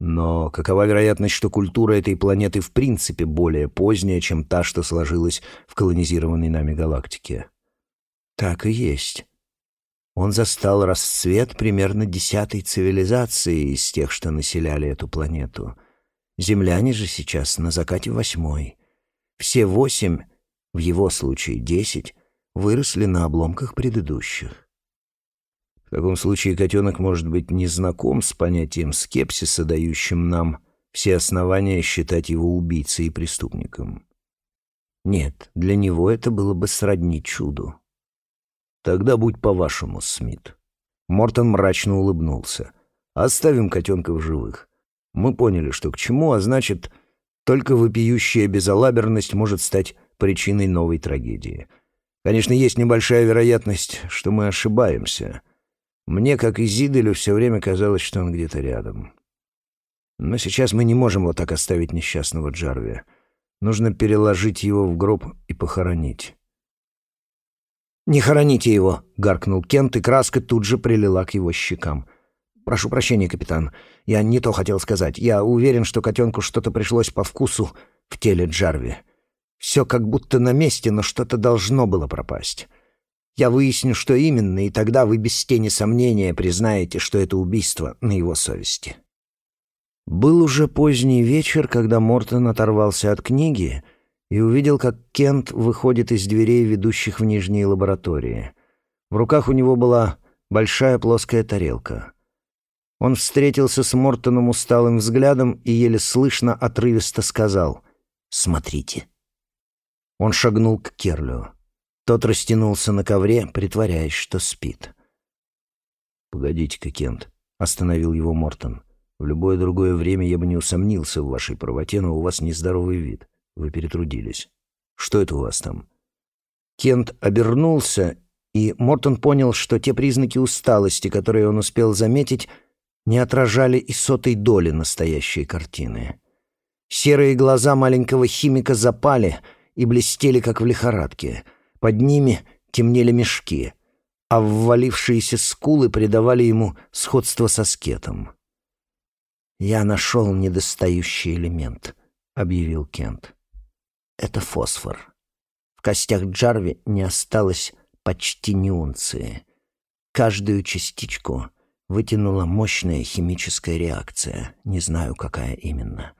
Но какова вероятность, что культура этой планеты в принципе более поздняя, чем та, что сложилась в колонизированной нами галактике? Так и есть. Он застал расцвет примерно десятой цивилизации из тех, что населяли эту планету — Земляне же сейчас на закате восьмой. Все восемь, в его случае десять, выросли на обломках предыдущих. В таком случае котенок может быть не знаком с понятием скепсиса, дающим нам все основания считать его убийцей и преступником. Нет, для него это было бы сродни чуду. Тогда будь по-вашему, Смит. Мортон мрачно улыбнулся. Оставим котенка в живых. Мы поняли, что к чему, а значит, только вопиющая безалаберность может стать причиной новой трагедии. Конечно, есть небольшая вероятность, что мы ошибаемся. Мне, как и Зиделю, все время казалось, что он где-то рядом. Но сейчас мы не можем вот так оставить несчастного Джарви. Нужно переложить его в гроб и похоронить. «Не хороните его!» — гаркнул Кент, и краска тут же прилила к его щекам — «Прошу прощения, капитан. Я не то хотел сказать. Я уверен, что котенку что-то пришлось по вкусу в теле Джарви. Все как будто на месте, но что-то должно было пропасть. Я выясню, что именно, и тогда вы без тени сомнения признаете, что это убийство на его совести». Был уже поздний вечер, когда Мортон оторвался от книги и увидел, как Кент выходит из дверей, ведущих в нижние лаборатории. В руках у него была большая плоская тарелка — он встретился с Мортоном усталым взглядом и еле слышно отрывисто сказал «Смотрите». Он шагнул к Керлю. Тот растянулся на ковре, притворяясь, что спит. «Погодите-ка, Кент», — остановил его Мортон. «В любое другое время я бы не усомнился в вашей правоте, но у вас нездоровый вид. Вы перетрудились. Что это у вас там?» Кент обернулся, и Мортон понял, что те признаки усталости, которые он успел заметить, не отражали и сотой доли настоящей картины. Серые глаза маленького химика запали и блестели, как в лихорадке. Под ними темнели мешки, а ввалившиеся скулы придавали ему сходство со скетом. «Я нашел недостающий элемент», — объявил Кент. «Это фосфор. В костях Джарви не осталось почти ни унции. Каждую частичку — вытянула мощная химическая реакция, не знаю, какая именно.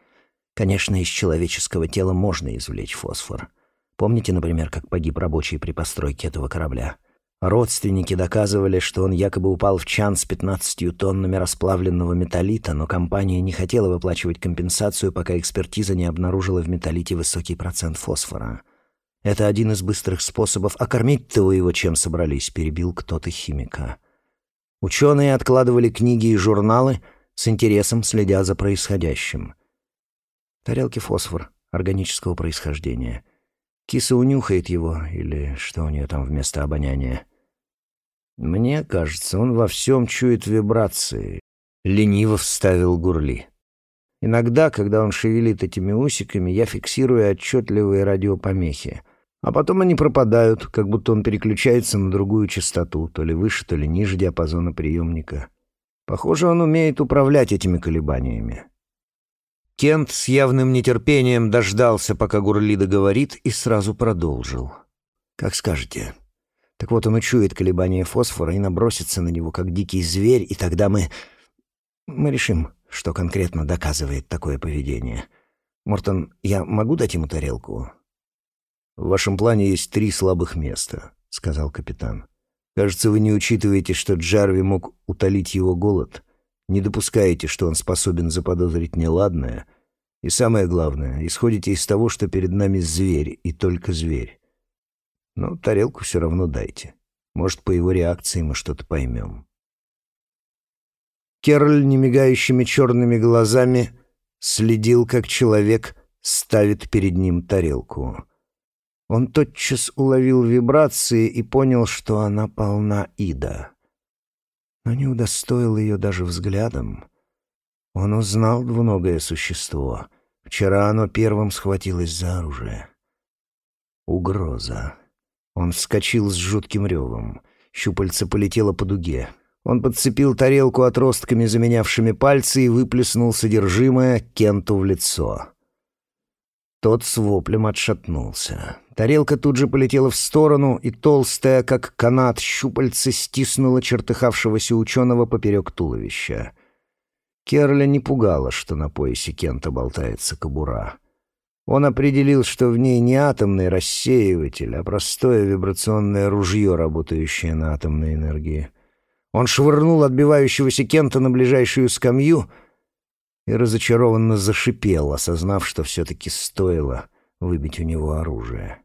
Конечно, из человеческого тела можно извлечь фосфор. Помните, например, как погиб рабочий при постройке этого корабля? Родственники доказывали, что он якобы упал в чан с 15 тоннами расплавленного металлита, но компания не хотела выплачивать компенсацию, пока экспертиза не обнаружила в металлите высокий процент фосфора. Это один из быстрых способов. А кормить-то вы его чем собрались, перебил кто-то химика. Ученые откладывали книги и журналы, с интересом следя за происходящим. Тарелки фосфор органического происхождения. Киса унюхает его, или что у нее там вместо обоняния. Мне кажется, он во всем чует вибрации. Лениво вставил Гурли. Иногда, когда он шевелит этими усиками, я фиксирую отчетливые радиопомехи. А потом они пропадают, как будто он переключается на другую частоту, то ли выше, то ли ниже диапазона приемника. Похоже, он умеет управлять этими колебаниями. Кент с явным нетерпением дождался, пока Гурлида говорит, и сразу продолжил. «Как скажете. Так вот, он учует колебания фосфора и набросится на него, как дикий зверь, и тогда мы... мы решим, что конкретно доказывает такое поведение. Мортон, я могу дать ему тарелку?» «В вашем плане есть три слабых места», — сказал капитан. «Кажется, вы не учитываете, что Джарви мог утолить его голод, не допускаете, что он способен заподозрить неладное, и самое главное, исходите из того, что перед нами зверь, и только зверь. Но тарелку все равно дайте. Может, по его реакции мы что-то поймем». Керль немигающими черными глазами следил, как человек ставит перед ним тарелку. Он тотчас уловил вибрации и понял, что она полна Ида. Но не удостоил ее даже взглядом. Он узнал двуногое существо, Вчера оно первым схватилось за оружие. Угроза. Он вскочил с жутким ревом. Щупальце полетело по дуге. Он подцепил тарелку отростками, заменявшими пальцы, и выплеснул содержимое Кенту в лицо. Тот с воплем отшатнулся. Тарелка тут же полетела в сторону, и толстая, как канат, щупальце стиснула чертыхавшегося ученого поперек туловища. Керля не пугало, что на поясе Кента болтается кобура. Он определил, что в ней не атомный рассеиватель, а простое вибрационное ружье, работающее на атомной энергии. Он швырнул отбивающегося Кента на ближайшую скамью и разочарованно зашипел, осознав, что все-таки стоило выбить у него оружие.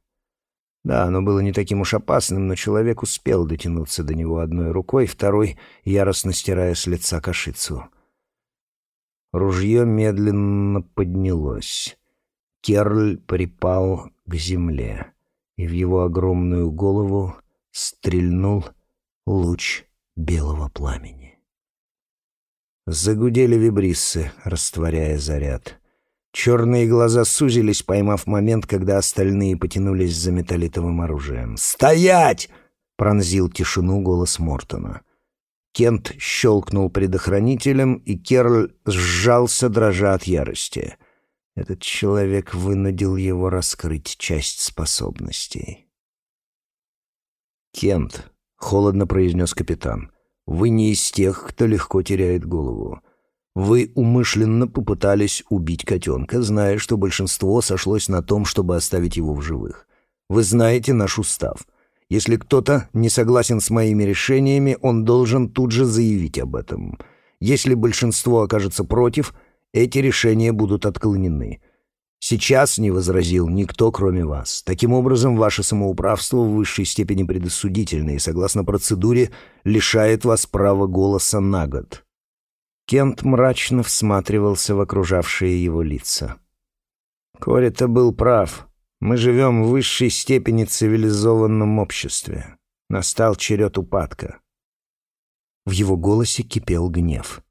Да, оно было не таким уж опасным, но человек успел дотянуться до него одной рукой, второй — яростно стирая с лица кашицу. Ружье медленно поднялось. Керль припал к земле, и в его огромную голову стрельнул луч белого пламени. Загудели вибриссы, растворяя заряд. Черные глаза сузились, поймав момент, когда остальные потянулись за металлитовым оружием. «Стоять!» — пронзил тишину голос Мортона. Кент щелкнул предохранителем, и Керль сжался, дрожа от ярости. Этот человек вынудил его раскрыть часть способностей. «Кент», — холодно произнес капитан, — «вы не из тех, кто легко теряет голову. Вы умышленно попытались убить котенка, зная, что большинство сошлось на том, чтобы оставить его в живых. Вы знаете наш устав. Если кто-то не согласен с моими решениями, он должен тут же заявить об этом. Если большинство окажется против, эти решения будут отклонены. Сейчас не возразил никто, кроме вас. Таким образом, ваше самоуправство в высшей степени предосудительно и, согласно процедуре, лишает вас права голоса на год. Кент мрачно всматривался в окружавшие его лица. Кори-то был прав. Мы живем в высшей степени цивилизованном обществе. Настал черед упадка. В его голосе кипел гнев.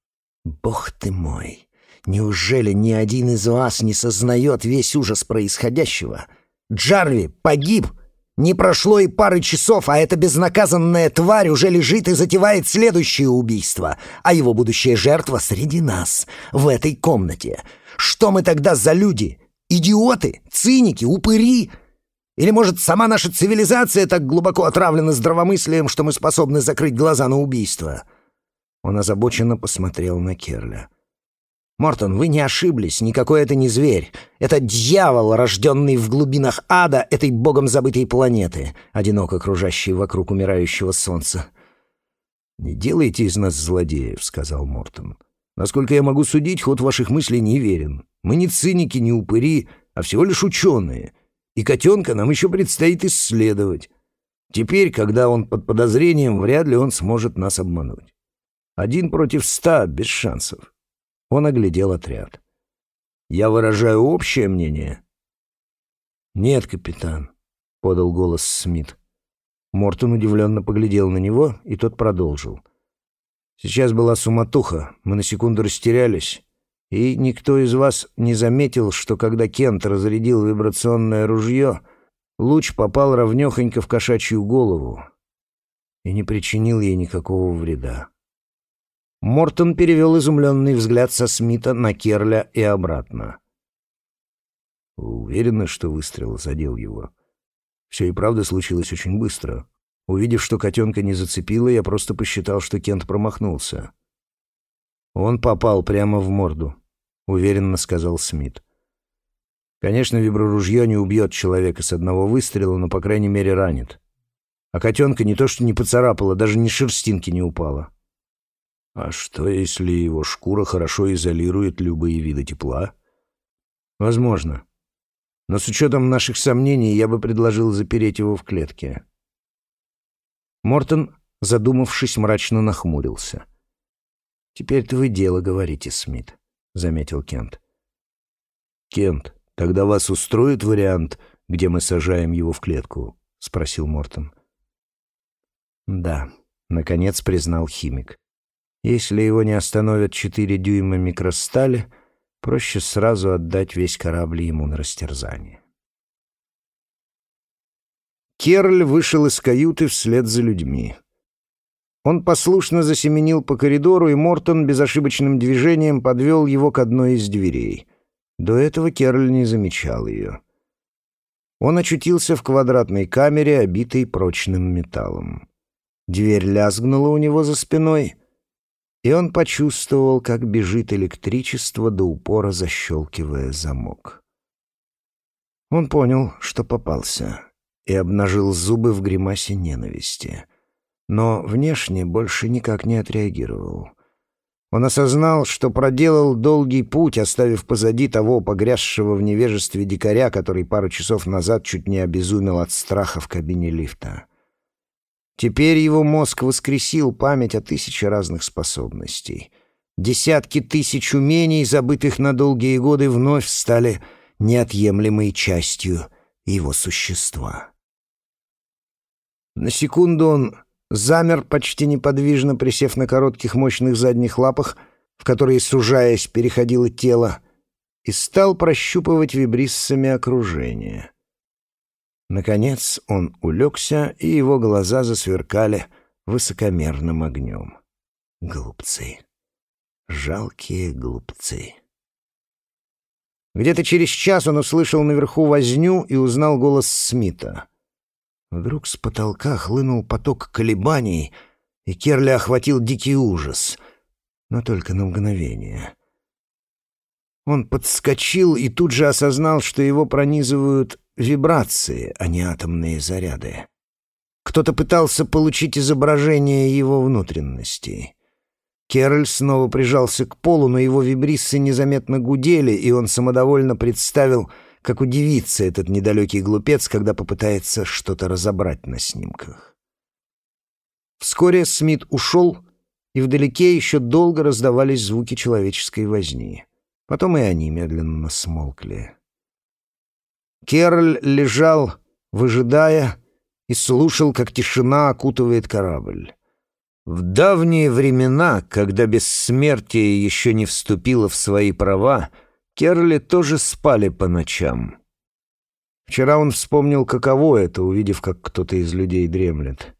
«Бог ты мой! Неужели ни один из вас не сознает весь ужас происходящего? Джарви погиб!» Не прошло и пары часов, а эта безнаказанная тварь уже лежит и затевает следующее убийство, а его будущая жертва среди нас, в этой комнате. Что мы тогда за люди? Идиоты? Циники? Упыри? Или, может, сама наша цивилизация так глубоко отравлена здравомыслием, что мы способны закрыть глаза на убийство?» Он озабоченно посмотрел на Керля. Мортон, вы не ошиблись, никакой это не зверь. Это дьявол, рожденный в глубинах ада этой богом забытой планеты, одиноко кружащей вокруг умирающего солнца. «Не делайте из нас злодеев», — сказал Мортон. «Насколько я могу судить, ход ваших мыслей неверен. Мы не циники, не упыри, а всего лишь ученые. И котенка нам еще предстоит исследовать. Теперь, когда он под подозрением, вряд ли он сможет нас обмануть. Один против ста, без шансов. Он оглядел отряд. «Я выражаю общее мнение?» «Нет, капитан», — подал голос Смит. Мортон удивленно поглядел на него, и тот продолжил. «Сейчас была суматуха, мы на секунду растерялись, и никто из вас не заметил, что когда Кент разрядил вибрационное ружье, луч попал ровнёхонько в кошачью голову и не причинил ей никакого вреда. Мортон перевел изумленный взгляд со Смита на Керля и обратно. Уверены, что выстрел задел его? Все и правда случилось очень быстро. Увидев, что котенка не зацепило, я просто посчитал, что Кент промахнулся. Он попал прямо в морду, уверенно сказал Смит. Конечно, виброружье не убьет человека с одного выстрела, но, по крайней мере, ранит. А котенка не то что не поцарапало, даже ни шерстинки не упало. А что, если его шкура хорошо изолирует любые виды тепла? Возможно. Но с учетом наших сомнений я бы предложил запереть его в клетке. Мортон, задумавшись, мрачно нахмурился. «Теперь-то вы дело говорите, Смит», — заметил Кент. «Кент, тогда вас устроит вариант, где мы сажаем его в клетку?» — спросил Мортон. «Да», — наконец признал химик. Если его не остановят четыре дюйма микростали, Проще сразу отдать весь корабль ему на растерзание. Керль вышел из каюты вслед за людьми. Он послушно засеменил по коридору, и Мортон безошибочным движением подвел его к одной из дверей. До этого Керль не замечал ее. Он очутился в квадратной камере, обитой прочным металлом. Дверь лязгнула у него за спиной, и он почувствовал, как бежит электричество до упора, защелкивая замок. Он понял, что попался, и обнажил зубы в гримасе ненависти — но внешне больше никак не отреагировал. Он осознал, что проделал долгий путь, оставив позади того погрязшего в невежестве дикаря, который пару часов назад чуть не обезумел от страха в кабине лифта. Теперь его мозг воскресил память о тысяче разных способностей. Десятки тысяч умений, забытых на долгие годы, вновь стали неотъемлемой частью его существа. На секунду он замер почти неподвижно, присев на коротких мощных задних лапах, в которые, сужаясь, переходило тело, и стал прощупывать вибриссами окружение. Наконец он улегся, и его глаза засверкали высокомерным огнем. Глупцы. Жалкие глупцы. Где-то через час он услышал наверху возню и узнал голос Смита — Вдруг с потолка хлынул поток колебаний, и Керля охватил дикий ужас, но только на мгновение. Он подскочил и тут же осознал, что его пронизывают вибрации, а не атомные заряды. Кто-то пытался получить изображение его внутренностей. Кероль снова прижался к полу, но его вибриссы незаметно гудели, и он самодовольно представил — как удивится этот недалекий глупец, когда попытается что-то разобрать на снимках. Вскоре Смит ушел, и вдалеке еще долго раздавались звуки человеческой возни. Потом и они медленно смолкли. Кероль лежал, выжидая, и слушал, как тишина окутывает корабль. В давние времена, когда бессмертие еще не вступило в свои права, Керли тоже спали по ночам. Вчера он вспомнил, каково это, увидев, как кто-то из людей дремлет.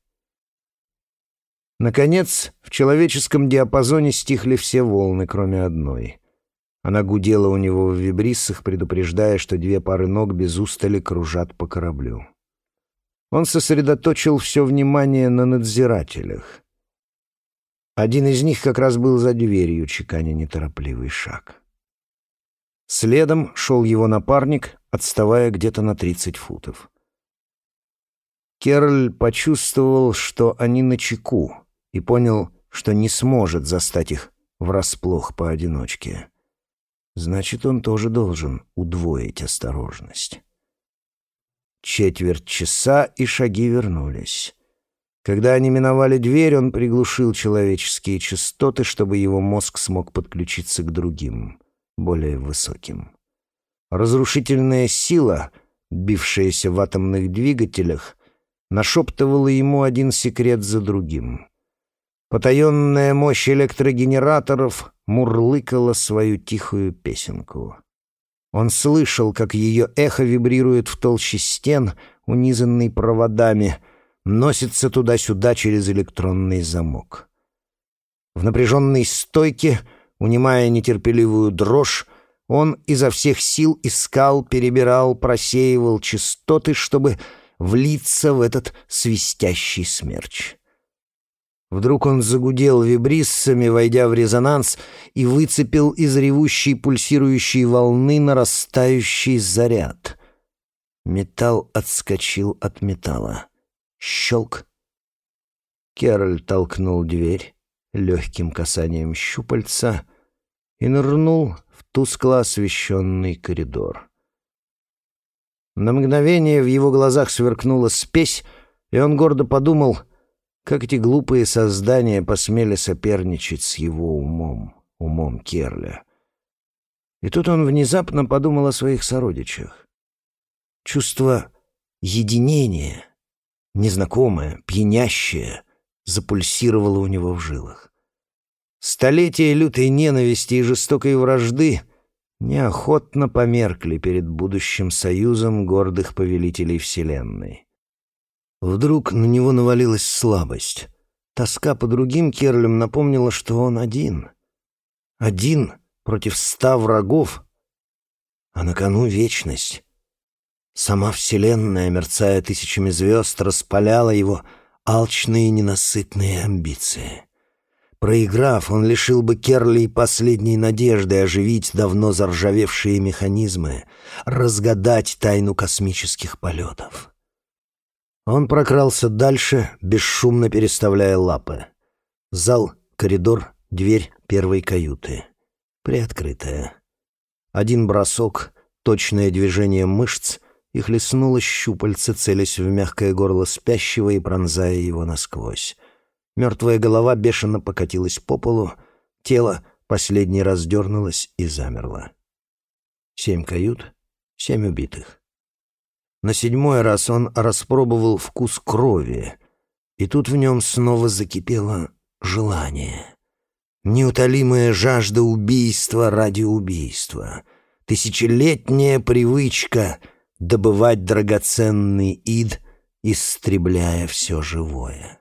Наконец, в человеческом диапазоне стихли все волны, кроме одной. Она гудела у него в вибриссах, предупреждая, что две пары ног без устали кружат по кораблю. Он сосредоточил все внимание на надзирателях. Один из них как раз был за дверью, чеканя неторопливый шаг. Следом шел его напарник, отставая где-то на тридцать футов. Керль почувствовал, что они на чеку, и понял, что не сможет застать их врасплох поодиночке. Значит, он тоже должен удвоить осторожность. Четверть часа, и шаги вернулись. Когда они миновали дверь, он приглушил человеческие частоты, чтобы его мозг смог подключиться к другим более высоким. Разрушительная сила, бившаяся в атомных двигателях, нашептывала ему один секрет за другим. Потаенная мощь электрогенераторов мурлыкала свою тихую песенку. Он слышал, как ее эхо вибрирует в толще стен, унизанный проводами, носится туда-сюда через электронный замок. В напряженной стойке — Унимая нетерпеливую дрожь, он изо всех сил искал, перебирал, просеивал частоты, чтобы влиться в этот свистящий смерч. Вдруг он загудел вибриссами, войдя в резонанс, и выцепил из ревущей пульсирующей волны нарастающий заряд. Металл отскочил от металла. Щелк. Кероль толкнул дверь легким касанием щупальца и нырнул в тускло освещенный коридор. На мгновение в его глазах сверкнула спесь, и он гордо подумал, как эти глупые создания посмели соперничать с его умом, умом Керля. И тут он внезапно подумал о своих сородичах. Чувство единения, незнакомое, пьянящее, запульсировало у него в жилах. Столетия лютой ненависти и жестокой вражды неохотно померкли перед будущим союзом гордых повелителей Вселенной. Вдруг на него навалилась слабость. Тоска по другим Керлям напомнила, что он один. Один против ста врагов, а на кону вечность. Сама Вселенная, мерцая тысячами звезд, распаляла его алчные ненасытные амбиции. Проиграв, он лишил бы Керли последней надежды оживить давно заржавевшие механизмы, разгадать тайну космических полетов. Он прокрался дальше, бесшумно переставляя лапы. Зал, коридор, дверь первой каюты. Приоткрытая. Один бросок, точное движение мышц, и хлестнуло щупальце, целясь в мягкое горло спящего и пронзая его насквозь. Мертвая голова бешено покатилась по полу, тело последний раз дернулось и замерло. Семь кают, семь убитых. На седьмой раз он распробовал вкус крови, и тут в нем снова закипело желание. Неутолимая жажда убийства ради убийства. Тысячелетняя привычка добывать драгоценный ид, истребляя все живое.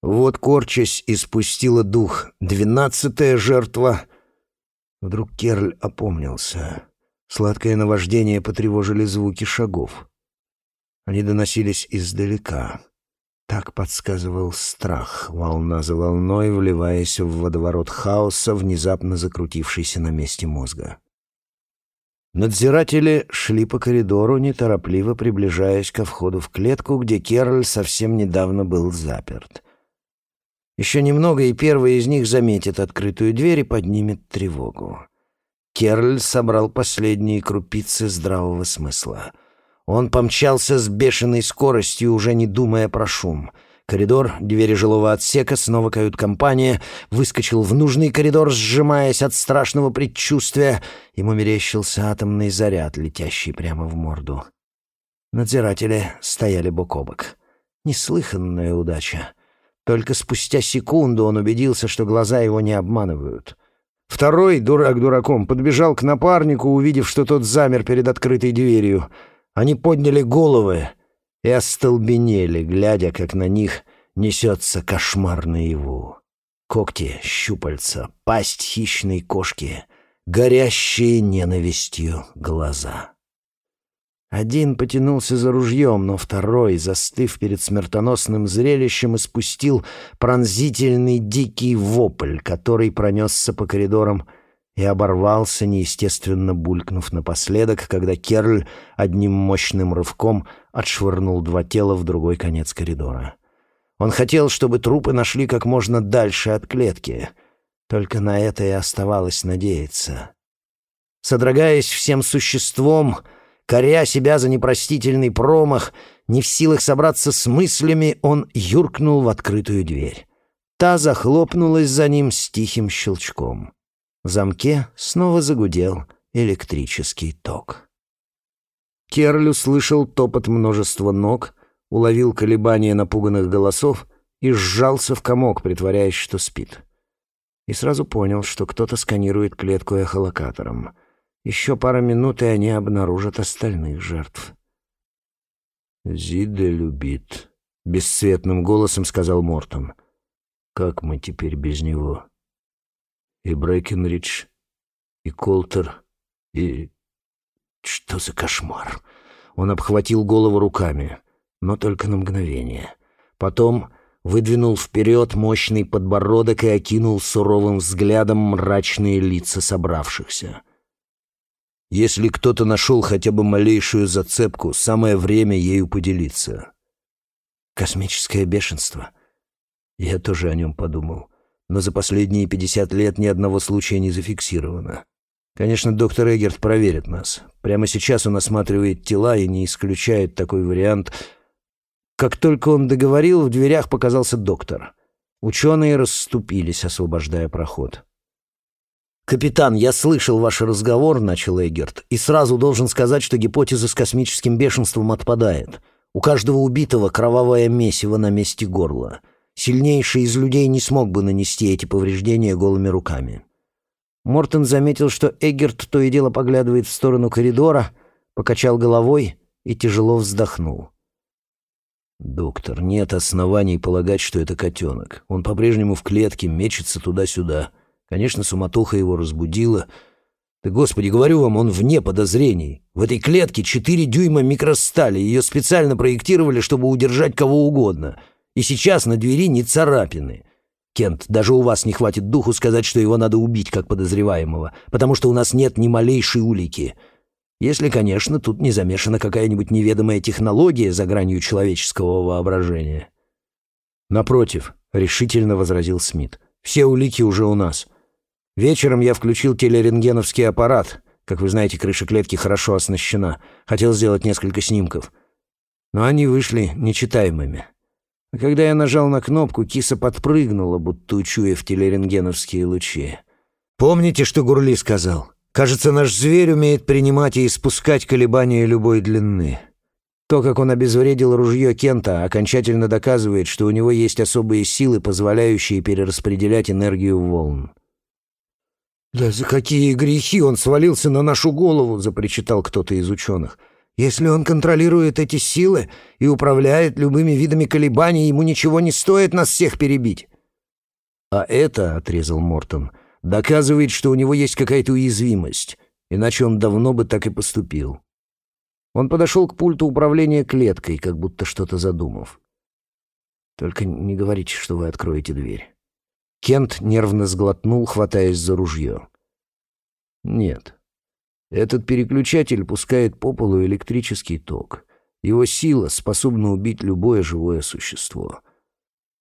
Вот, корчась, испустила дух двенадцатая жертва. Вдруг Керль опомнился. Сладкое наваждение потревожили звуки шагов. Они доносились издалека. Так подсказывал страх, волна за волной, вливаясь в водоворот хаоса, внезапно закрутившийся на месте мозга. Надзиратели шли по коридору, неторопливо приближаясь ко входу в клетку, где Керль совсем недавно был заперт. Еще немного, и первый из них заметит открытую дверь и поднимет тревогу. Керль собрал последние крупицы здравого смысла. Он помчался с бешеной скоростью, уже не думая про шум. Коридор, двери жилого отсека, снова кают-компания. Выскочил в нужный коридор, сжимаясь от страшного предчувствия. Ему мерещился атомный заряд, летящий прямо в морду. Надзиратели стояли бок о бок. Неслыханная удача. Только спустя секунду он убедился, что глаза его не обманывают. Второй, дурак дураком, подбежал к напарнику, увидев, что тот замер перед открытой дверью. Они подняли головы и остолбенели, глядя, как на них несется кошмар наяву. Когти, щупальца, пасть хищной кошки, горящие ненавистью глаза. Один потянулся за ружьем, но второй, застыв перед смертоносным зрелищем, испустил пронзительный дикий вопль, который пронесся по коридорам и оборвался, неестественно булькнув напоследок, когда Керль одним мощным рывком отшвырнул два тела в другой конец коридора. Он хотел, чтобы трупы нашли как можно дальше от клетки. Только на это и оставалось надеяться. Содрогаясь всем существом, Коря себя за непростительный промах, не в силах собраться с мыслями, он юркнул в открытую дверь. Та захлопнулась за ним с тихим щелчком. В замке снова загудел электрический ток. Керль услышал топот множества ног, уловил колебания напуганных голосов и сжался в комок, притворяясь, что спит. И сразу понял, что кто-то сканирует клетку эхолокатором — еще пара минут, и они обнаружат остальных жертв. «Зида любит», — бесцветным голосом сказал Мортон. «Как мы теперь без него? И Брэкенридж, и Колтер, и... Что за кошмар?» Он обхватил голову руками, но только на мгновение. Потом выдвинул вперед мощный подбородок и окинул суровым взглядом мрачные лица собравшихся. Если кто-то нашел хотя бы малейшую зацепку, самое время ею поделиться. Космическое бешенство. Я тоже о нем подумал. Но за последние пятьдесят лет ни одного случая не зафиксировано. Конечно, доктор Эггерт проверит нас. Прямо сейчас он осматривает тела и не исключает такой вариант. Как только он договорил, в дверях показался доктор. Ученые расступились, освобождая проход. «Капитан, я слышал ваш разговор», — начал Эггерт, «и сразу должен сказать, что гипотеза с космическим бешенством отпадает. У каждого убитого кровавое месиво на месте горла. Сильнейший из людей не смог бы нанести эти повреждения голыми руками». Мортон заметил, что Эггерт то и дело поглядывает в сторону коридора, покачал головой и тяжело вздохнул. «Доктор, нет оснований полагать, что это котенок. Он по-прежнему в клетке, мечется туда-сюда. Конечно, суматоха его разбудила. Да, господи, говорю вам, он вне подозрений. В этой клетке четыре дюйма микростали. Ее специально проектировали, чтобы удержать кого угодно. И сейчас на двери не царапины. Кент, даже у вас не хватит духу сказать, что его надо убить как подозреваемого, потому что у нас нет ни малейшей улики». Если, конечно, тут не замешана какая-нибудь неведомая технология за гранью человеческого воображения. «Напротив», — решительно возразил Смит, — «все улики уже у нас. Вечером я включил телерентгеновский аппарат. Как вы знаете, крыша клетки хорошо оснащена. Хотел сделать несколько снимков. Но они вышли нечитаемыми. А когда я нажал на кнопку, киса подпрыгнула, будто учуяв телерентгеновские лучи. Помните, что Гурли сказал?» Кажется, наш зверь умеет принимать и испускать колебания любой длины. То, как он обезвредил ружье Кента, окончательно доказывает, что у него есть особые силы, позволяющие перераспределять энергию волн. «Да за какие грехи он свалился на нашу голову!» — запричитал кто-то из ученых. «Если он контролирует эти силы и управляет любыми видами колебаний, ему ничего не стоит нас всех перебить». «А это, — отрезал Мортон, — доказывает, что у него есть какая-то уязвимость, иначе он давно бы так и поступил. Он подошел к пульту управления клеткой, как будто что-то задумав. «Только не говорите, что вы откроете дверь». Кент нервно сглотнул, хватаясь за ружье. «Нет. Этот переключатель пускает по полу электрический ток. Его сила способна убить любое живое существо.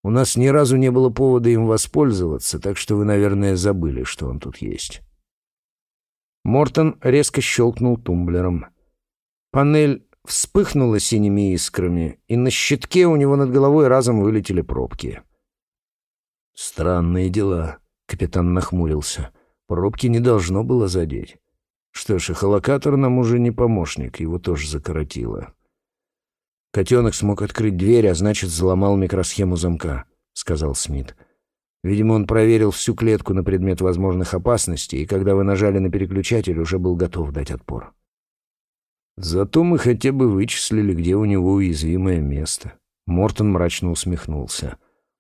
У нас ни разу не было повода им воспользоваться, так что вы, наверное, забыли, что он тут есть». Мортон резко щелкнул тумблером. Панель вспыхнула синими искрами, и на щитке у него над головой разом вылетели пробки. «Странные дела», — капитан нахмурился. «Пробки не должно было задеть. Что ж, эхолокатор нам уже не помощник, его тоже закоротило». Котенок смог открыть дверь, а значит, взломал микросхему замка, — сказал Смит. Видимо, он проверил всю клетку на предмет возможных опасностей, и когда вы нажали на переключатель, уже был готов дать отпор. Зато мы хотя бы вычислили, где у него уязвимое место. Мортон мрачно усмехнулся.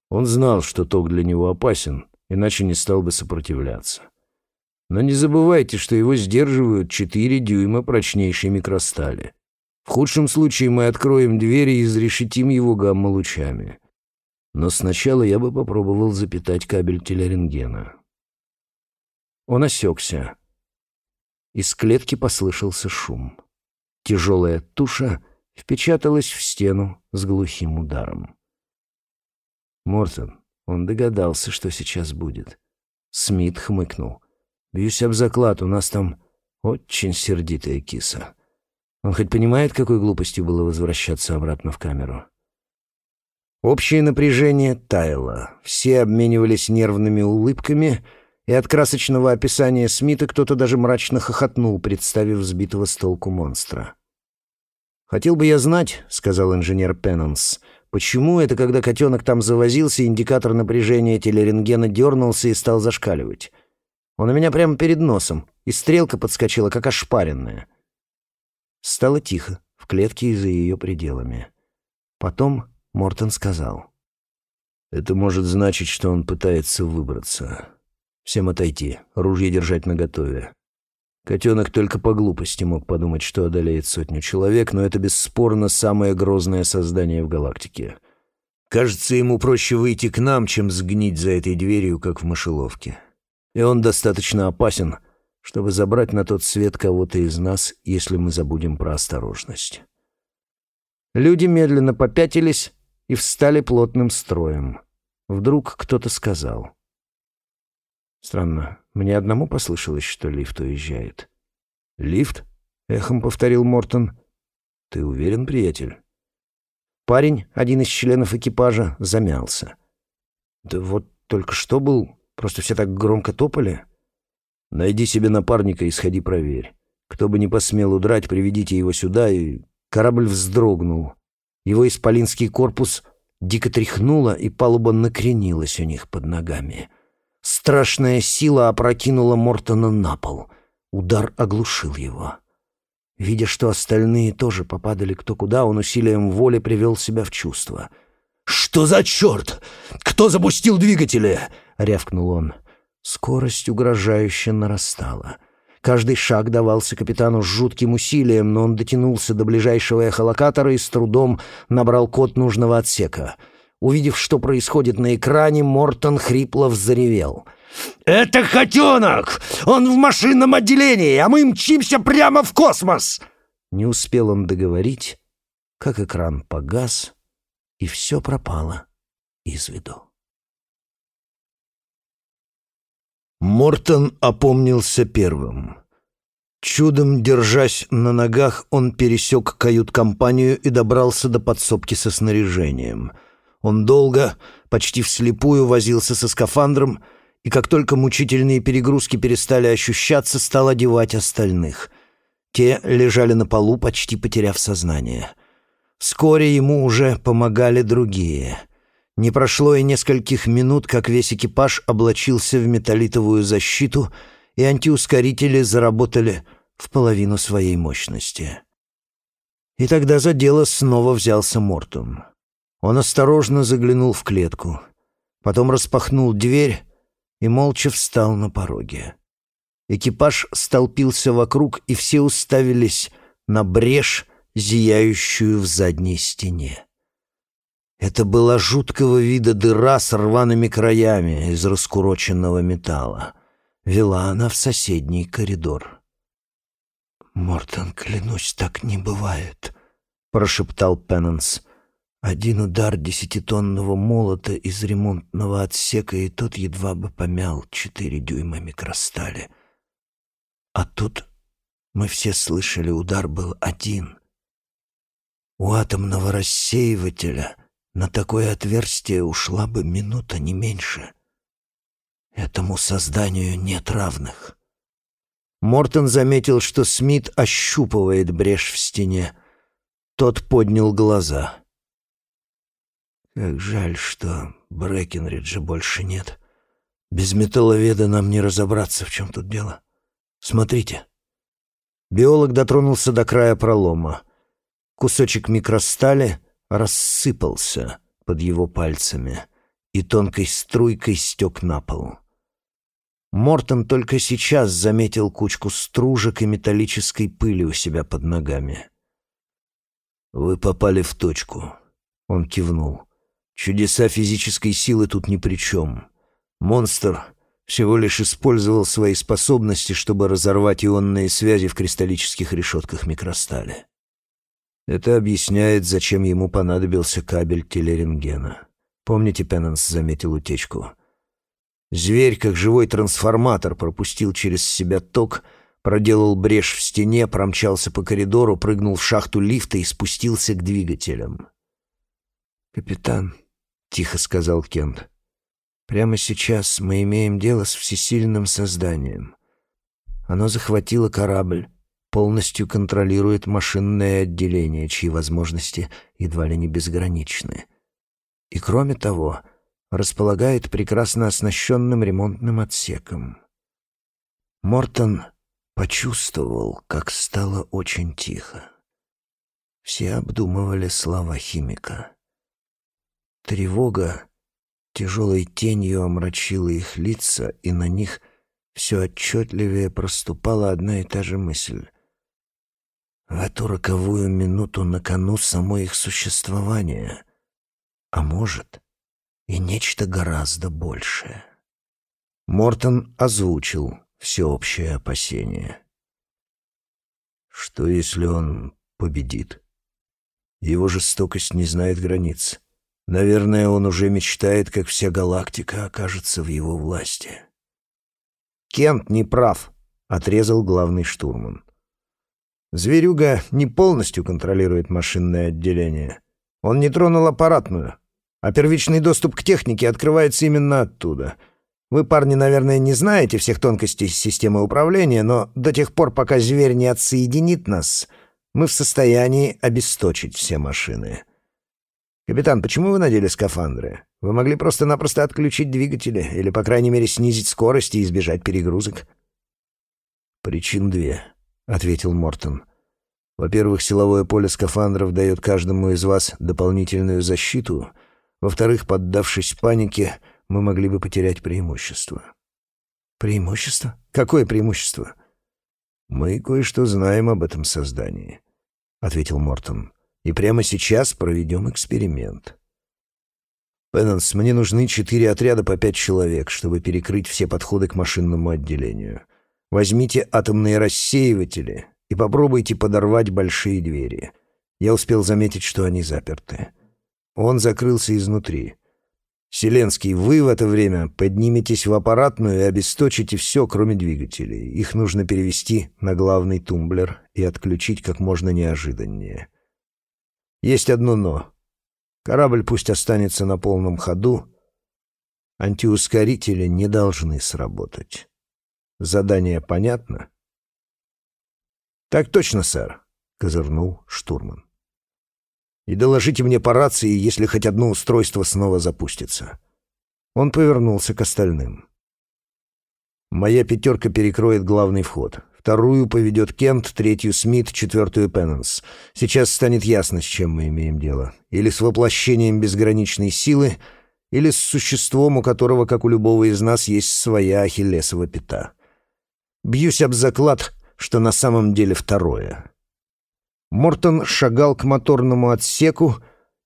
Он знал, что ток для него опасен, иначе не стал бы сопротивляться. Но не забывайте, что его сдерживают четыре дюйма прочнейшей микростали. В худшем случае мы откроем двери и изрешетим его гамма-лучами. Но сначала я бы попробовал запитать кабель телерентгена. Он осекся. Из клетки послышался шум. Тяжелая туша впечаталась в стену с глухим ударом. Мортон, он догадался, что сейчас будет. Смит хмыкнул. «Бьюсь об заклад, у нас там очень сердитая киса». Он хоть понимает, какой глупостью было возвращаться обратно в камеру? Общее напряжение таяло. Все обменивались нервными улыбками, и от красочного описания Смита кто-то даже мрачно хохотнул, представив сбитого с толку монстра. «Хотел бы я знать», — сказал инженер Пеннанс, «почему это, когда котенок там завозился, индикатор напряжения телерентгена дернулся и стал зашкаливать? Он у меня прямо перед носом, и стрелка подскочила, как ошпаренная». Стало тихо в клетке и за ее пределами. Потом Мортон сказал. «Это может значить, что он пытается выбраться. Всем отойти, ружье держать наготове. Котенок только по глупости мог подумать, что одолеет сотню человек, но это бесспорно самое грозное создание в галактике. Кажется, ему проще выйти к нам, чем сгнить за этой дверью, как в мышеловке. И он достаточно опасен, чтобы забрать на тот свет кого-то из нас, если мы забудем про осторожность. Люди медленно попятились и встали плотным строем. Вдруг кто-то сказал. «Странно, мне одному послышалось, что лифт уезжает». «Лифт?» — эхом повторил Мортон. «Ты уверен, приятель?» Парень, один из членов экипажа, замялся. «Да вот только что был, просто все так громко топали». Найди себе напарника и сходи проверь. Кто бы не посмел удрать, приведите его сюда, и корабль вздрогнул. Его исполинский корпус дико тряхнуло, и палуба накренилась у них под ногами. Страшная сила опрокинула Мортона на пол. Удар оглушил его. Видя, что остальные тоже попадали кто куда, он усилием воли привел себя в чувство. «Что за черт? Кто запустил двигатели?» — рявкнул он. Скорость угрожающе нарастала. Каждый шаг давался капитану с жутким усилием, но он дотянулся до ближайшего эхолокатора и с трудом набрал код нужного отсека. Увидев, что происходит на экране, Мортон хрипло взревел. «Это котенок! Он в машинном отделении, а мы мчимся прямо в космос!» Не успел он договорить, как экран погас, и все пропало из виду. Мортон опомнился первым. Чудом держась на ногах, он пересек кают-компанию и добрался до подсобки со снаряжением. Он долго, почти вслепую возился со скафандром, и как только мучительные перегрузки перестали ощущаться, стал одевать остальных. Те лежали на полу, почти потеряв сознание. Вскоре ему уже помогали другие — не прошло и нескольких минут, как весь экипаж облачился в металлитовую защиту, и антиускорители заработали в половину своей мощности. И тогда за дело снова взялся Мортум. Он осторожно заглянул в клетку, потом распахнул дверь и молча встал на пороге. Экипаж столпился вокруг, и все уставились на брешь, зияющую в задней стене. Это была жуткого вида дыра с рваными краями из раскуроченного металла. Вела она в соседний коридор. «Мортон, клянусь, так не бывает», — прошептал Пеннанс. «Один удар десятитонного молота из ремонтного отсека, и тот едва бы помял четыре дюйма микростали. А тут мы все слышали, удар был один. У атомного рассеивателя...» На такое отверстие ушла бы минута, не меньше. Этому созданию нет равных. Мортон заметил, что Смит ощупывает брешь в стене. Тот поднял глаза. Как жаль, что Брэкенриджа больше нет. Без металловеда нам не разобраться, в чем тут дело. Смотрите. Биолог дотронулся до края пролома. Кусочек микростали — рассыпался под его пальцами и тонкой струйкой стек на пол. Мортон только сейчас заметил кучку стружек и металлической пыли у себя под ногами. «Вы попали в точку», — он кивнул. «Чудеса физической силы тут ни при чем. Монстр всего лишь использовал свои способности, чтобы разорвать ионные связи в кристаллических решетках микростали. Это объясняет, зачем ему понадобился кабель телерентгена. Помните, Пеннанс заметил утечку? Зверь, как живой трансформатор, пропустил через себя ток, проделал брешь в стене, промчался по коридору, прыгнул в шахту лифта и спустился к двигателям. «Капитан», — тихо сказал Кент, — «прямо сейчас мы имеем дело с всесильным созданием. Оно захватило корабль, полностью контролирует машинное отделение, чьи возможности едва ли не безграничны. И кроме того, располагает прекрасно оснащенным ремонтным отсеком. Мортон почувствовал, как стало очень тихо. Все обдумывали слова химика. Тревога тяжелой тенью омрачила их лица, и на них все отчетливее проступала одна и та же мысль. В эту роковую минуту на кону само их существование, а может, и нечто гораздо большее. Мортон озвучил всеобщее опасение. Что, если он победит? Его жестокость не знает границ. Наверное, он уже мечтает, как вся галактика окажется в его власти. «Кент не прав», — отрезал главный штурман. Зверюга не полностью контролирует машинное отделение. Он не тронул аппаратную, а первичный доступ к технике открывается именно оттуда. Вы, парни, наверное, не знаете всех тонкостей системы управления, но до тех пор, пока зверь не отсоединит нас, мы в состоянии обесточить все машины. Капитан, почему вы надели скафандры? Вы могли просто-напросто отключить двигатели или, по крайней мере, снизить скорость и избежать перегрузок. «Причин две», — ответил Мортон. «Во-первых, силовое поле скафандров дает каждому из вас дополнительную защиту. Во-вторых, поддавшись панике, мы могли бы потерять преимущество». «Преимущество? Какое преимущество?» «Мы кое-что знаем об этом создании», — ответил Мортон. «И прямо сейчас проведем эксперимент». «Пеннанс, мне нужны четыре отряда по пять человек, чтобы перекрыть все подходы к машинному отделению. Возьмите атомные рассеиватели и попробуйте подорвать большие двери. Я успел заметить, что они заперты. Он закрылся изнутри. Селенский, вы в это время подниметесь в аппаратную и обесточите все, кроме двигателей. Их нужно перевести на главный тумблер и отключить как можно неожиданнее. Есть одно «но». Корабль пусть останется на полном ходу. Антиускорители не должны сработать. Задание понятно? «Так точно, сэр», — козырнул штурман. «И доложите мне по рации, если хоть одно устройство снова запустится». Он повернулся к остальным. «Моя пятерка перекроет главный вход. Вторую поведет Кент, третью Смит, четвертую Пенненс. Сейчас станет ясно, с чем мы имеем дело. Или с воплощением безграничной силы, или с существом, у которого, как у любого из нас, есть своя ахиллесова пята. Бьюсь об заклад, что на самом деле второе. Мортон шагал к моторному отсеку,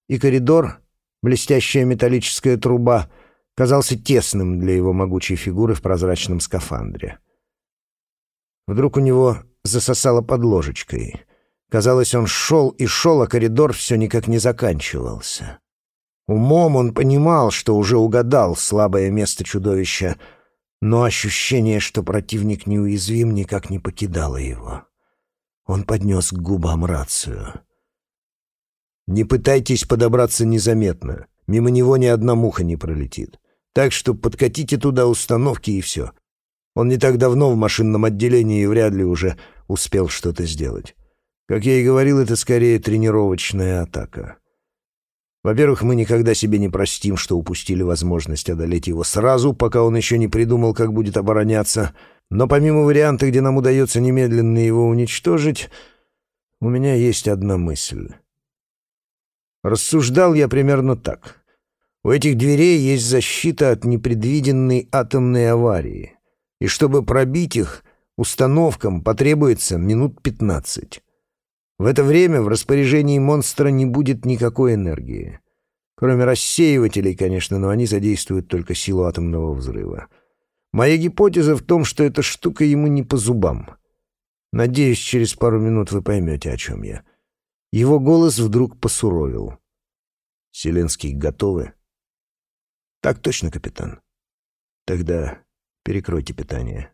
и коридор, блестящая металлическая труба, казался тесным для его могучей фигуры в прозрачном скафандре. Вдруг у него засосало под ложечкой. Казалось, он шел и шел, а коридор все никак не заканчивался. Умом он понимал, что уже угадал слабое место чудовища — но ощущение, что противник неуязвим, никак не покидало его. Он поднес к губам рацию. «Не пытайтесь подобраться незаметно. Мимо него ни одна муха не пролетит. Так что подкатите туда установки и все. Он не так давно в машинном отделении и вряд ли уже успел что-то сделать. Как я и говорил, это скорее тренировочная атака. Во-первых, мы никогда себе не простим, что упустили возможность одолеть его сразу, пока он еще не придумал, как будет обороняться. Но помимо варианта, где нам удается немедленно его уничтожить, у меня есть одна мысль. Рассуждал я примерно так. У этих дверей есть защита от непредвиденной атомной аварии. И чтобы пробить их, установкам потребуется минут пятнадцать. В это время в распоряжении монстра не будет никакой энергии. Кроме рассеивателей, конечно, но они задействуют только силу атомного взрыва. Моя гипотеза в том, что эта штука ему не по зубам. Надеюсь, через пару минут вы поймете, о чем я. Его голос вдруг посуровил. «Селенский готовы?» «Так точно, капитан. Тогда перекройте питание».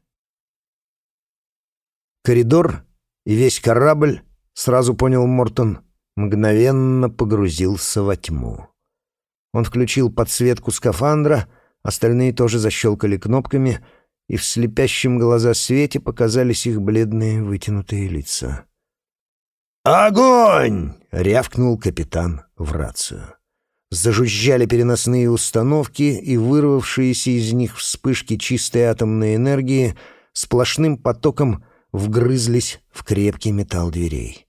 Коридор и весь корабль сразу понял Мортон, мгновенно погрузился во тьму. Он включил подсветку скафандра, остальные тоже защелкали кнопками, и в слепящем глаза свете показались их бледные вытянутые лица. «Огонь!» — рявкнул капитан в рацию. Зажужжали переносные установки, и вырвавшиеся из них вспышки чистой атомной энергии сплошным потоком вгрызлись в крепкий металл дверей.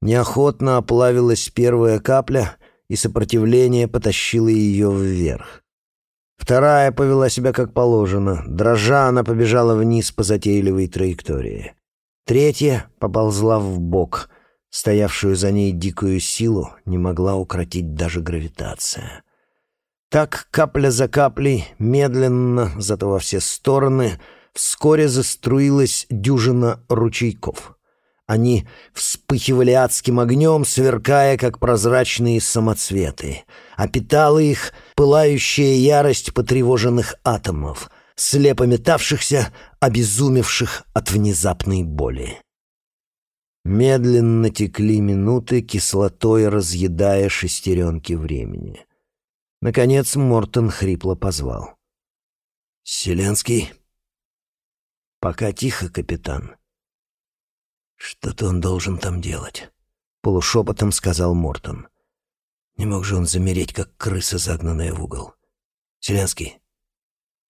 Неохотно оплавилась первая капля, и сопротивление потащило ее вверх. Вторая повела себя как положено. Дрожа, она побежала вниз по затейливой траектории. Третья поползла в бок. Стоявшую за ней дикую силу не могла укротить даже гравитация. Так, капля за каплей, медленно, зато во все стороны, вскоре заструилась дюжина ручейков — они вспыхивали адским огнем, сверкая, как прозрачные самоцветы. А питала их пылающая ярость потревоженных атомов, слепо метавшихся, обезумевших от внезапной боли. Медленно текли минуты, кислотой разъедая шестеренки времени. Наконец Мортон хрипло позвал. «Селенский?» «Пока тихо, капитан». «Что-то он должен там делать», — полушепотом сказал Мортон. Не мог же он замереть, как крыса, загнанная в угол. Селянский.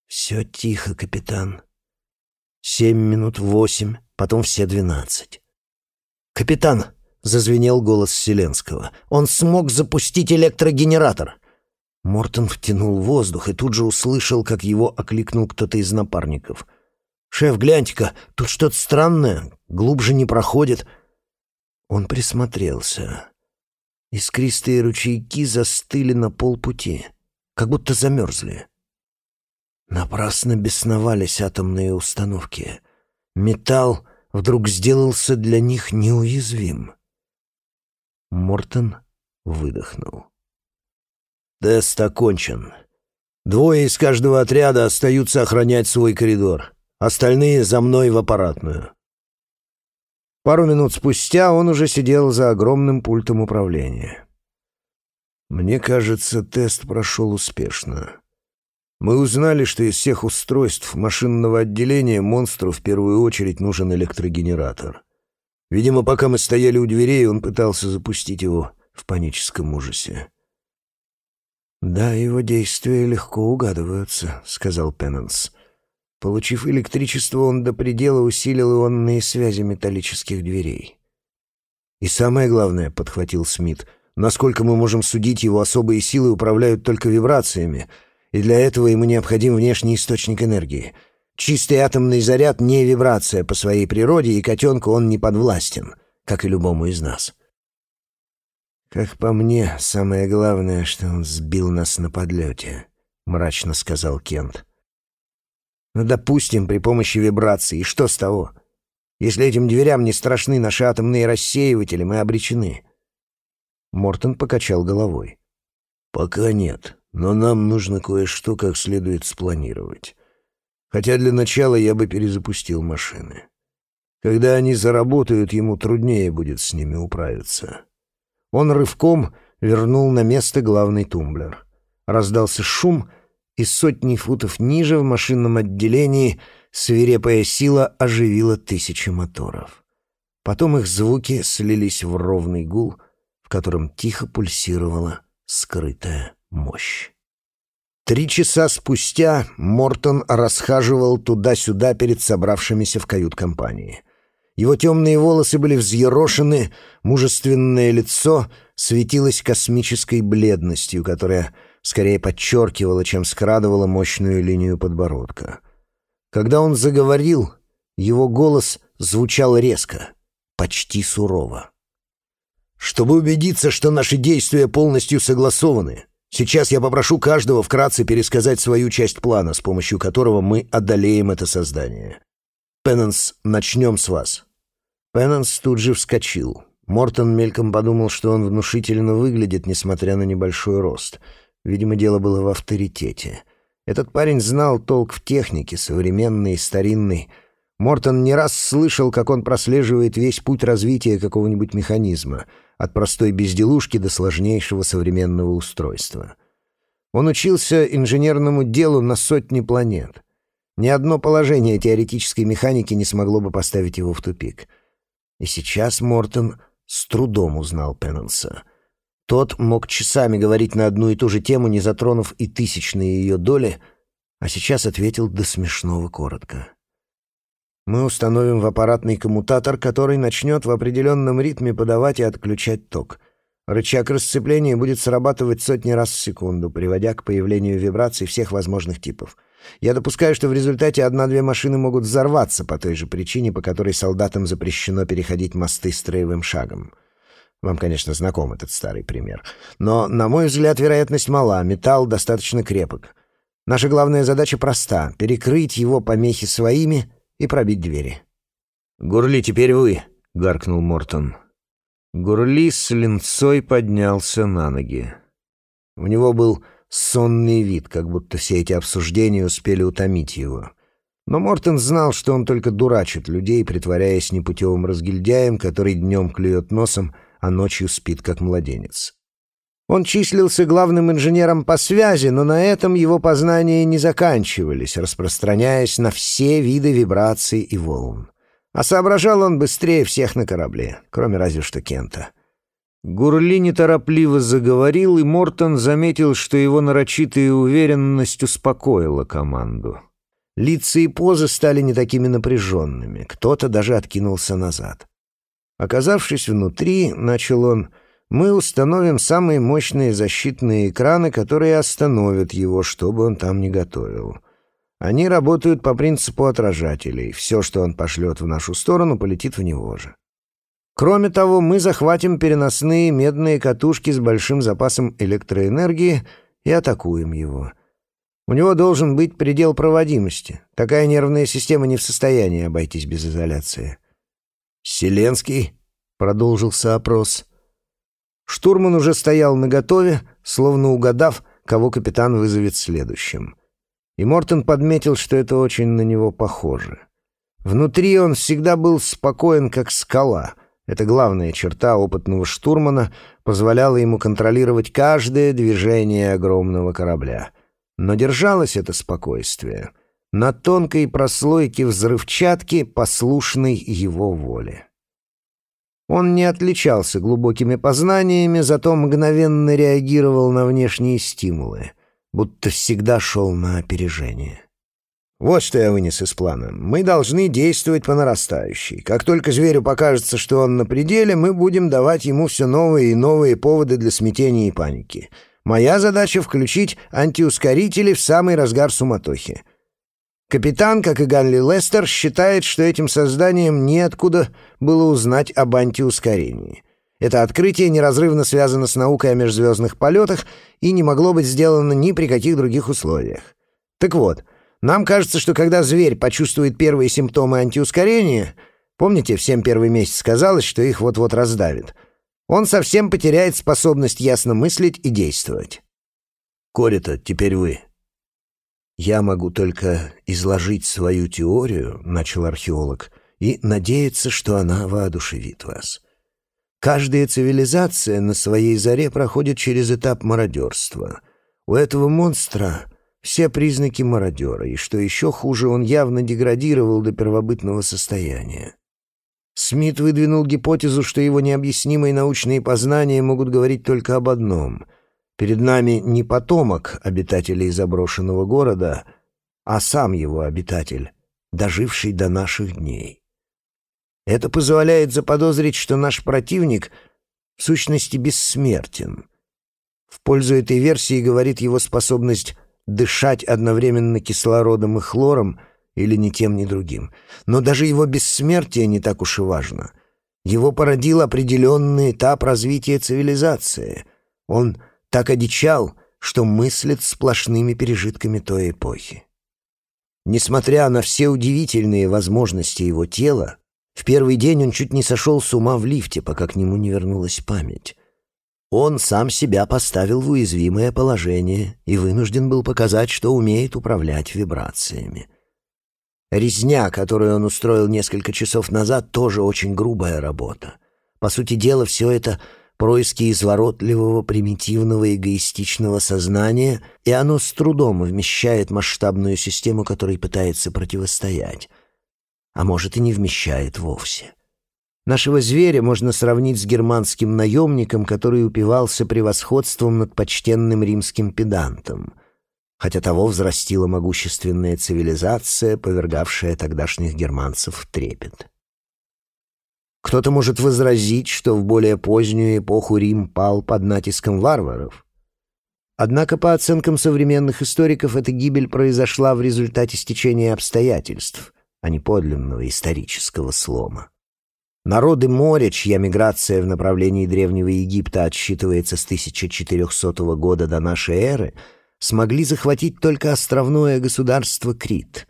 Все тихо, капитан. Семь минут восемь, потом все двенадцать. «Капитан!» — зазвенел голос Селенского. «Он смог запустить электрогенератор!» Мортон втянул воздух и тут же услышал, как его окликнул кто-то из напарников. «Шеф, гляньте-ка, тут что-то странное, глубже не проходит». Он присмотрелся. Искристые ручейки застыли на полпути, как будто замерзли. Напрасно бесновались атомные установки. Металл вдруг сделался для них неуязвим. Мортон выдохнул. «Тест окончен. Двое из каждого отряда остаются охранять свой коридор. Остальные за мной в аппаратную». Пару минут спустя он уже сидел за огромным пультом управления. «Мне кажется, тест прошел успешно. Мы узнали, что из всех устройств машинного отделения монстру в первую очередь нужен электрогенератор. Видимо, пока мы стояли у дверей, он пытался запустить его в паническом ужасе. «Да, его действия легко угадываются», — сказал Пеннанс. Получив электричество, он до предела усилил ионные связи металлических дверей. «И самое главное», — подхватил Смит, — «насколько мы можем судить, его особые силы управляют только вибрациями — и для этого ему необходим внешний источник энергии. Чистый атомный заряд — не вибрация по своей природе, и котенку он не подвластен, как и любому из нас. «Как по мне, самое главное, что он сбил нас на подлете», — мрачно сказал Кент. «Ну, допустим, при помощи вибрации, и что с того? Если этим дверям не страшны наши атомные рассеиватели, мы обречены». Мортон покачал головой. «Пока нет. Но нам нужно кое-что как следует спланировать. Хотя для начала я бы перезапустил машины. Когда они заработают, ему труднее будет с ними управиться. Он рывком вернул на место главный тумблер. Раздался шум, и сотни футов ниже в машинном отделении свирепая сила оживила тысячи моторов. Потом их звуки слились в ровный гул, в котором тихо пульсировала скрытая мощь. Три часа спустя Мортон расхаживал туда-сюда перед собравшимися в кают-компании. Его темные волосы были взъерошены, мужественное лицо светилось космической бледностью, которая скорее подчеркивала, чем скрадывала мощную линию подбородка. Когда он заговорил, его голос звучал резко, почти сурово. «Чтобы убедиться, что наши действия полностью согласованы, Сейчас я попрошу каждого вкратце пересказать свою часть плана, с помощью которого мы одолеем это создание. Пеннанс, начнем с вас». Пеннанс тут же вскочил. Мортон мельком подумал, что он внушительно выглядит, несмотря на небольшой рост. Видимо, дело было в авторитете. Этот парень знал толк в технике, современный и старинный. Мортон не раз слышал, как он прослеживает весь путь развития какого-нибудь механизма — от простой безделушки до сложнейшего современного устройства. Он учился инженерному делу на сотни планет. Ни одно положение теоретической механики не смогло бы поставить его в тупик. И сейчас Мортон с трудом узнал Пеннанса. Тот мог часами говорить на одну и ту же тему, не затронув и тысячные ее доли, а сейчас ответил до смешного коротко. Мы установим в аппаратный коммутатор, который начнет в определенном ритме подавать и отключать ток. Рычаг расцепления будет срабатывать сотни раз в секунду, приводя к появлению вибраций всех возможных типов. Я допускаю, что в результате одна-две машины могут взорваться по той же причине, по которой солдатам запрещено переходить мосты строевым шагом. Вам, конечно, знаком этот старый пример. Но, на мой взгляд, вероятность мала, металл достаточно крепок. Наша главная задача проста — перекрыть его помехи своими и пробить двери. «Гурли, теперь вы!» — гаркнул Мортон. Гурли с линцой поднялся на ноги. У него был сонный вид, как будто все эти обсуждения успели утомить его. Но Мортон знал, что он только дурачит людей, притворяясь непутевым разгильдяем, который днем клюет носом, а ночью спит, как младенец. Он числился главным инженером по связи, но на этом его познания не заканчивались, распространяясь на все виды вибраций и волн. А соображал он быстрее всех на корабле, кроме разве что Кента. Гурли неторопливо заговорил, и Мортон заметил, что его нарочитая уверенность успокоила команду. Лица и позы стали не такими напряженными, кто-то даже откинулся назад. Оказавшись внутри, начал он, мы установим самые мощные защитные экраны, которые остановят его, чтобы он там не готовил. Они работают по принципу отражателей. Все, что он пошлет в нашу сторону, полетит в него же. Кроме того, мы захватим переносные медные катушки с большим запасом электроэнергии и атакуем его. У него должен быть предел проводимости. Такая нервная система не в состоянии обойтись без изоляции. «Селенский?» — продолжился опрос. Штурман уже стоял наготове, словно угадав, кого капитан вызовет следующим. И Мортон подметил, что это очень на него похоже. Внутри он всегда был спокоен, как скала — эта главная черта опытного штурмана позволяла ему контролировать каждое движение огромного корабля. Но держалось это спокойствие на тонкой прослойке взрывчатки, послушной его воле. Он не отличался глубокими познаниями, зато мгновенно реагировал на внешние стимулы, будто всегда шел на опережение. Вот что я вынес из плана. Мы должны действовать по нарастающей. Как только зверю покажется, что он на пределе, мы будем давать ему все новые и новые поводы для смятения и паники. Моя задача — включить антиускорители в самый разгар суматохи. Капитан, как и Ганли Лестер, считает, что этим созданием неоткуда было узнать об антиускорении. Это открытие неразрывно связано с наукой о межзвездных полетах и не могло быть сделано ни при каких других условиях. Так вот — нам кажется, что когда зверь почувствует первые симптомы антиускорения, помните, всем первый месяц казалось, что их вот-вот раздавит, он совсем потеряет способность ясно мыслить и действовать. Корита, теперь вы. Я могу только изложить свою теорию, начал археолог, и надеяться, что она воодушевит вас. Каждая цивилизация на своей заре проходит через этап мародерства. У этого монстра все признаки мародера, и, что еще хуже, он явно деградировал до первобытного состояния. Смит выдвинул гипотезу, что его необъяснимые научные познания могут говорить только об одном. Перед нами не потомок обитателей заброшенного города, а сам его обитатель, доживший до наших дней. Это позволяет заподозрить, что наш противник в сущности бессмертен. В пользу этой версии говорит его способность дышать одновременно кислородом и хлором или ни тем, ни другим. Но даже его бессмертие не так уж и важно. Его породил определенный этап развития цивилизации. Он так одичал, что мыслит сплошными пережитками той эпохи. Несмотря на все удивительные возможности его тела, в первый день он чуть не сошел с ума в лифте, пока к нему не вернулась память. Он сам себя поставил в уязвимое положение и вынужден был показать, что умеет управлять вибрациями. Резня, которую он устроил несколько часов назад, тоже очень грубая работа. По сути дела, все это происки изворотливого, примитивного, эгоистичного сознания, и оно с трудом вмещает масштабную систему, которой пытается противостоять. А может, и не вмещает вовсе. Нашего зверя можно сравнить с германским наемником, который упивался превосходством над почтенным римским педантом, хотя того взрастила могущественная цивилизация, повергавшая тогдашних германцев в трепет. Кто-то может возразить, что в более позднюю эпоху Рим пал под натиском варваров. Однако, по оценкам современных историков, эта гибель произошла в результате стечения обстоятельств, а не подлинного исторического слома. Народы моря, чья миграция в направлении Древнего Египта отсчитывается с 1400 года до нашей эры, смогли захватить только островное государство Крит.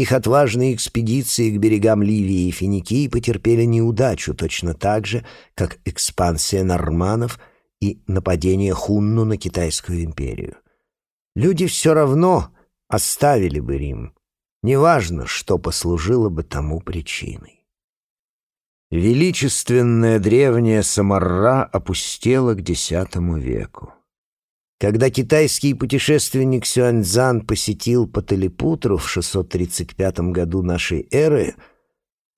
Их отважные экспедиции к берегам Ливии и Финикии потерпели неудачу точно так же, как экспансия норманов и нападение Хунну на Китайскую империю. Люди все равно оставили бы Рим. Неважно, что послужило бы тому причиной. Величественная древняя Самарра опустела к X веку. Когда китайский путешественник Сюаньцзан посетил Паталипутру в 635 году нашей эры,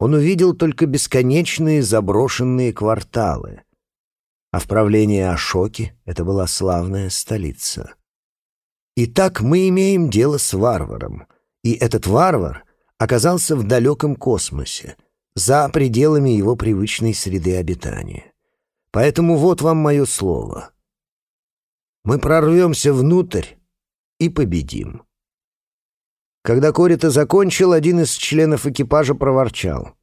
он увидел только бесконечные заброшенные кварталы. а в правлении Ашоки это была славная столица. Итак, мы имеем дело с варваром, и этот варвар оказался в далеком космосе, за пределами его привычной среды обитания. Поэтому вот вам мое слово. Мы прорвемся внутрь и победим. Когда Корита закончил, один из членов экипажа проворчал.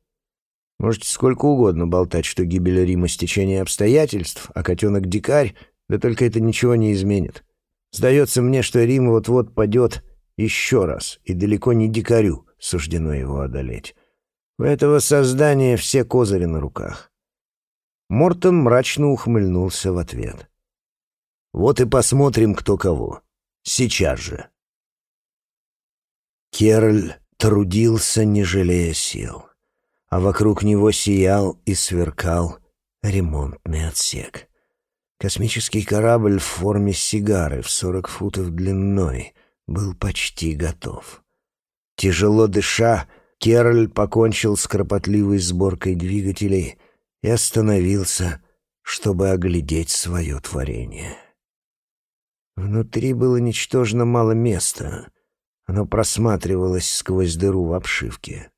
Можете сколько угодно болтать, что гибель Рима — стечение обстоятельств, а котенок-дикарь, да только это ничего не изменит. Сдается мне, что Рим вот-вот падет еще раз, и далеко не дикарю суждено его одолеть. У этого создания все козыри на руках. Мортон мрачно ухмыльнулся в ответ. «Вот и посмотрим, кто кого. Сейчас же». Кероль трудился, не жалея сил, а вокруг него сиял и сверкал ремонтный отсек. Космический корабль в форме сигары в сорок футов длиной был почти готов. Тяжело дыша, Кероль покончил с кропотливой сборкой двигателей и остановился, чтобы оглядеть свое творение. Внутри было ничтожно мало места. Оно просматривалось сквозь дыру в обшивке.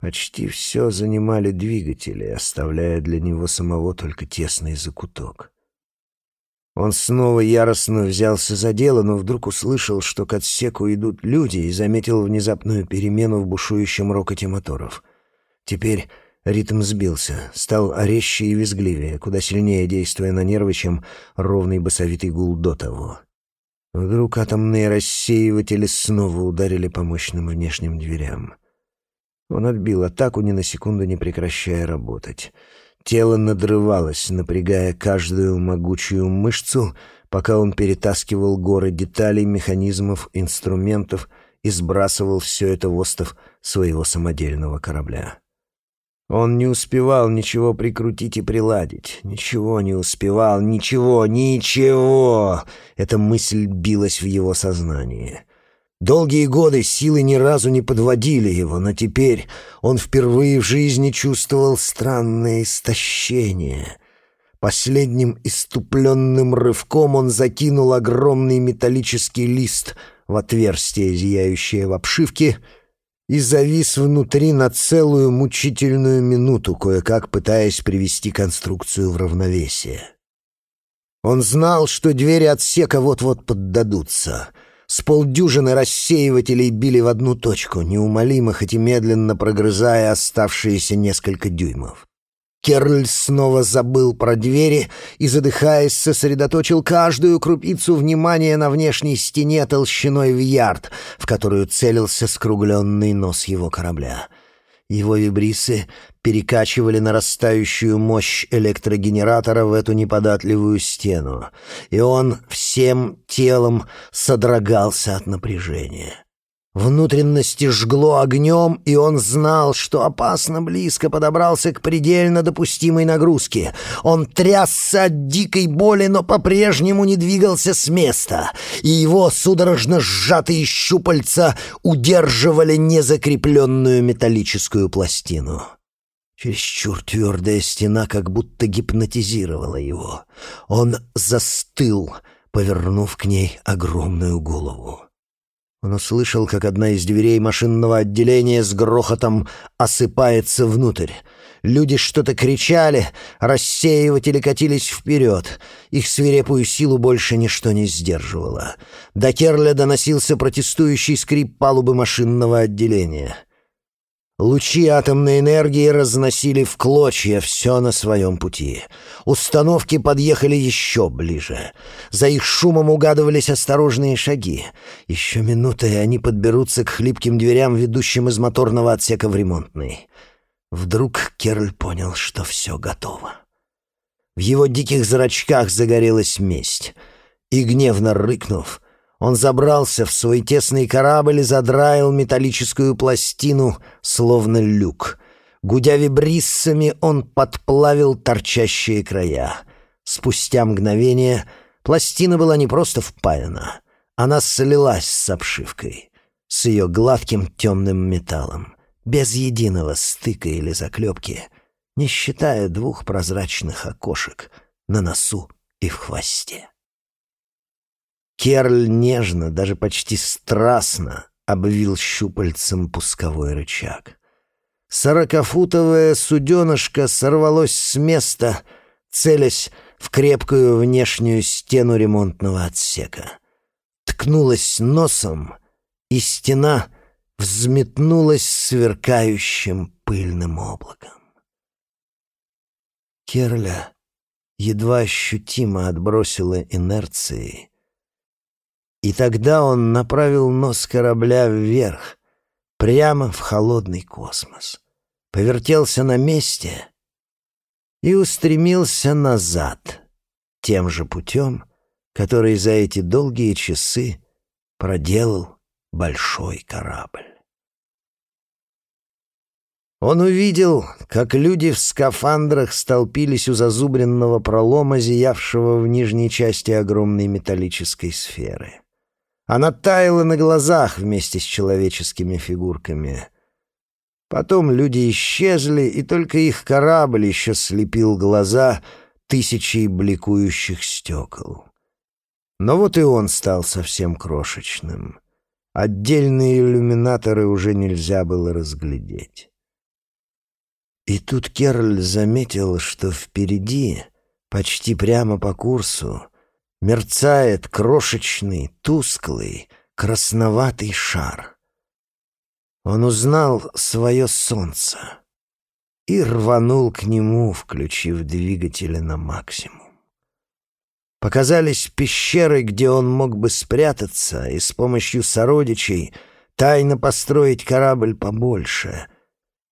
Почти все занимали двигатели, оставляя для него самого только тесный закуток. Он снова яростно взялся за дело, но вдруг услышал, что к отсеку идут люди, и заметил внезапную перемену в бушующем рокоте моторов. Теперь ритм сбился, стал резче и визгливее, куда сильнее действуя на нервы, чем ровный басовитый гул до того. Вдруг атомные рассеиватели снова ударили по мощным внешним дверям. Он отбил атаку, ни на секунду не прекращая работать — Тело надрывалось, напрягая каждую могучую мышцу, пока он перетаскивал горы деталей, механизмов, инструментов и сбрасывал все это в остов своего самодельного корабля. Он не успевал ничего прикрутить и приладить. Ничего не успевал, ничего, ничего! Эта мысль билась в его сознании. Долгие годы силы ни разу не подводили его, но теперь он впервые в жизни чувствовал странное истощение. Последним иступленным рывком он закинул огромный металлический лист в отверстие, зияющее в обшивке, и завис внутри на целую мучительную минуту, кое-как пытаясь привести конструкцию в равновесие. Он знал, что двери отсека вот-вот поддадутся — с полдюжины рассеивателей били в одну точку, неумолимо, хоть и медленно прогрызая оставшиеся несколько дюймов. Керль снова забыл про двери и, задыхаясь, сосредоточил каждую крупицу внимания на внешней стене толщиной в ярд, в которую целился скругленный нос его корабля — его вибрисы перекачивали нарастающую мощь электрогенератора в эту неподатливую стену, и он всем телом содрогался от напряжения. Внутренности жгло огнем, и он знал, что опасно близко подобрался к предельно допустимой нагрузке. Он трясся от дикой боли, но по-прежнему не двигался с места, и его судорожно сжатые щупальца удерживали незакрепленную металлическую пластину. Чересчур твердая стена как будто гипнотизировала его. Он застыл, повернув к ней огромную голову. Он услышал, как одна из дверей машинного отделения с грохотом осыпается внутрь. Люди что-то кричали, рассеиватели катились вперед. Их свирепую силу больше ничто не сдерживало. До Керля доносился протестующий скрип палубы машинного отделения — Лучи атомной энергии разносили в клочья все на своем пути. Установки подъехали еще ближе. За их шумом угадывались осторожные шаги. Еще минуты, и они подберутся к хлипким дверям, ведущим из моторного отсека в ремонтный. Вдруг Керль понял, что все готово. В его диких зрачках загорелась месть. И, гневно рыкнув, он забрался в свой тесный корабль и задраил металлическую пластину, словно люк. Гудя вибриссами, он подплавил торчащие края. Спустя мгновение пластина была не просто впаяна, она слилась с обшивкой, с ее гладким темным металлом, без единого стыка или заклепки, не считая двух прозрачных окошек, на носу и в хвосте. Керль нежно, даже почти страстно обвил щупальцем пусковой рычаг. Сорокафутовое суденышко сорвалось с места, целясь в крепкую внешнюю стену ремонтного отсека. Ткнулась носом, и стена взметнулась сверкающим пыльным облаком. Керля едва ощутимо отбросила инерцией, и тогда он направил нос корабля вверх, прямо в холодный космос, повертелся на месте и устремился назад тем же путем, который за эти долгие часы проделал большой корабль. Он увидел, как люди в скафандрах столпились у зазубренного пролома, зиявшего в нижней части огромной металлической сферы. Она таяла на глазах вместе с человеческими фигурками. Потом люди исчезли, и только их корабль еще слепил глаза тысячей бликующих стекол. Но вот и он стал совсем крошечным. Отдельные иллюминаторы уже нельзя было разглядеть. И тут Керль заметил, что впереди, почти прямо по курсу, мерцает крошечный, тусклый, красноватый шар. Он узнал свое солнце и рванул к нему, включив двигатели на максимум. Показались пещеры, где он мог бы спрятаться и с помощью сородичей тайно построить корабль побольше.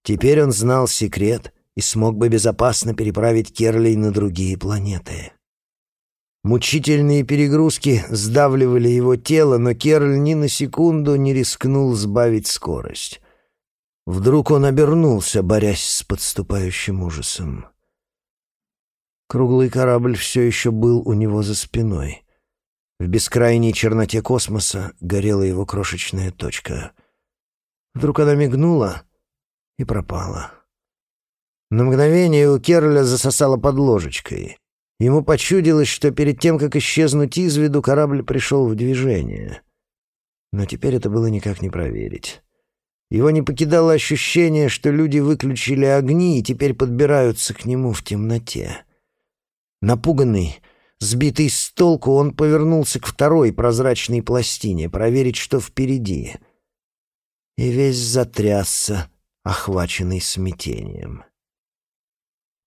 Теперь он знал секрет и смог бы безопасно переправить Керлей на другие планеты. Мучительные перегрузки сдавливали его тело, но Керль ни на секунду не рискнул сбавить скорость. Вдруг он обернулся, борясь с подступающим ужасом. Круглый корабль все еще был у него за спиной. В бескрайней черноте космоса горела его крошечная точка. Вдруг она мигнула и пропала. На мгновение у Керля засосало под ложечкой. Ему почудилось, что перед тем, как исчезнуть из виду, корабль пришел в движение. Но теперь это было никак не проверить. Его не покидало ощущение, что люди выключили огни и теперь подбираются к нему в темноте. Напуганный, сбитый с толку, он повернулся к второй прозрачной пластине, проверить, что впереди. И весь затрясся, охваченный смятением.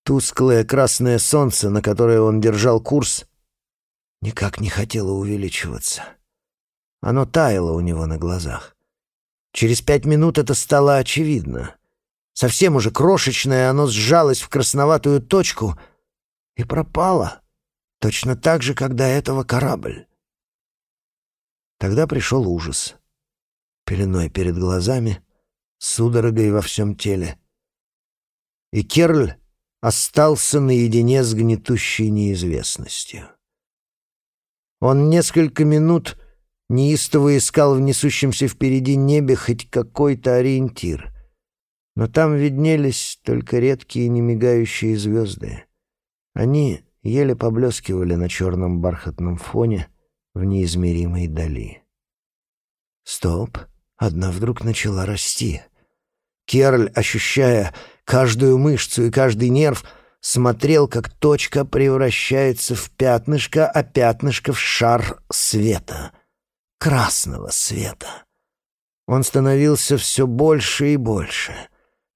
Тусклое красное солнце, на которое он держал курс, никак не хотело увеличиваться. Оно таяло у него на глазах. Через пять минут это стало очевидно. Совсем уже крошечное оно сжалось в красноватую точку и пропало, точно так же, как до этого корабль. Тогда пришел ужас. Пеленой перед глазами, судорогой во всем теле. И Керль остался наедине с гнетущей неизвестностью. Он несколько минут неистово искал в несущемся впереди небе хоть какой-то ориентир, но там виднелись только редкие немигающие звезды. Они еле поблескивали на черном бархатном фоне в неизмеримой дали. Стоп! Одна вдруг начала расти. Керль, ощущая каждую мышцу и каждый нерв, смотрел, как точка превращается в пятнышко, а пятнышко в шар света. Красного света. Он становился все больше и больше.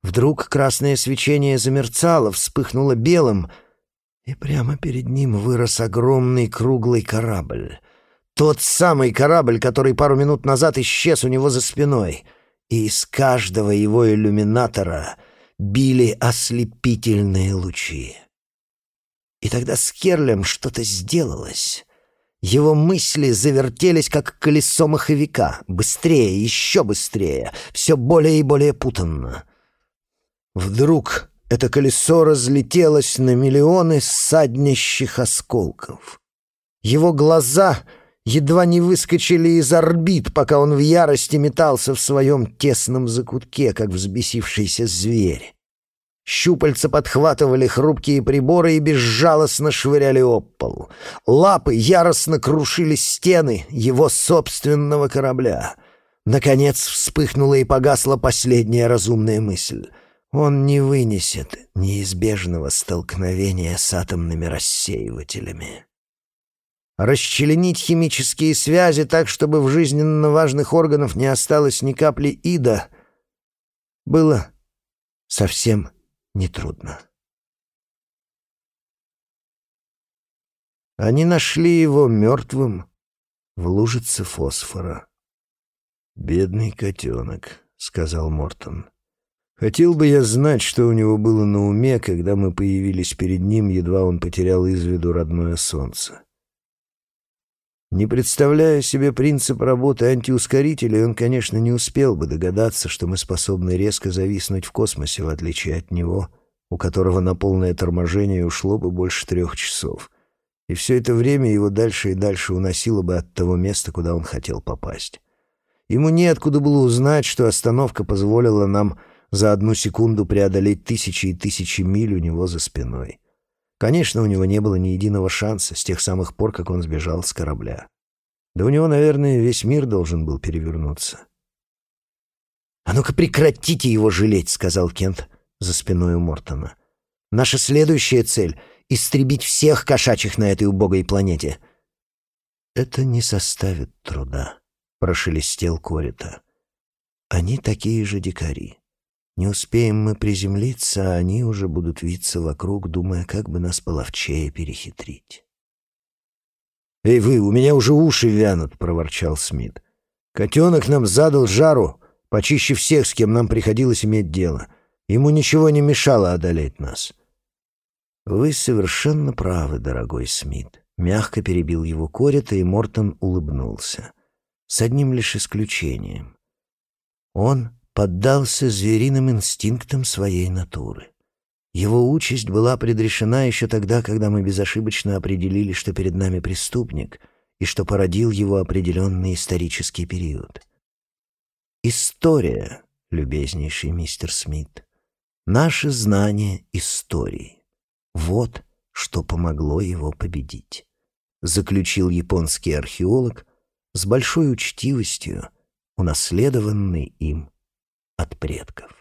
Вдруг красное свечение замерцало, вспыхнуло белым, и прямо перед ним вырос огромный круглый корабль. Тот самый корабль, который пару минут назад исчез у него за спиной. И из каждого его иллюминатора били ослепительные лучи. И тогда с Керлем что-то сделалось. Его мысли завертелись, как колесо маховика, быстрее, еще быстрее, все более и более путанно. Вдруг это колесо разлетелось на миллионы саднящих осколков. Его глаза едва не выскочили из орбит, пока он в ярости метался в своем тесном закутке, как взбесившийся зверь. Щупальца подхватывали хрупкие приборы и безжалостно швыряли об пол. Лапы яростно крушили стены его собственного корабля. Наконец вспыхнула и погасла последняя разумная мысль. Он не вынесет неизбежного столкновения с атомными рассеивателями. Расчленить химические связи так, чтобы в жизненно важных органах не осталось ни капли ида, было совсем нетрудно. Они нашли его мертвым в лужице фосфора. «Бедный котенок», — сказал Мортон. «Хотел бы я знать, что у него было на уме, когда мы появились перед ним, едва он потерял из виду родное солнце. Не представляя себе принцип работы антиускорителей, он, конечно, не успел бы догадаться, что мы способны резко зависнуть в космосе, в отличие от него, у которого на полное торможение ушло бы больше трех часов. И все это время его дальше и дальше уносило бы от того места, куда он хотел попасть. Ему неоткуда было узнать, что остановка позволила нам за одну секунду преодолеть тысячи и тысячи миль у него за спиной. Конечно, у него не было ни единого шанса с тех самых пор, как он сбежал с корабля. Да у него, наверное, весь мир должен был перевернуться. «А ну-ка прекратите его жалеть», — сказал Кент за спиной у Мортона. «Наша следующая цель — истребить всех кошачьих на этой убогой планете». «Это не составит труда», — прошелестел Корита. «Они такие же дикари. Не успеем мы приземлиться, а они уже будут виться вокруг, думая, как бы нас половчее перехитрить. «Эй вы, у меня уже уши вянут!» — проворчал Смит. «Котенок нам задал жару, почище всех, с кем нам приходилось иметь дело. Ему ничего не мешало одолеть нас». «Вы совершенно правы, дорогой Смит», — мягко перебил его Корита, и Мортон улыбнулся. «С одним лишь исключением. Он поддался звериным инстинктам своей натуры. Его участь была предрешена еще тогда, когда мы безошибочно определили, что перед нами преступник и что породил его определенный исторический период. История, любезнейший мистер Смит, наше знание истории. Вот что помогло его победить, заключил японский археолог с большой учтивостью, унаследованный им от предков.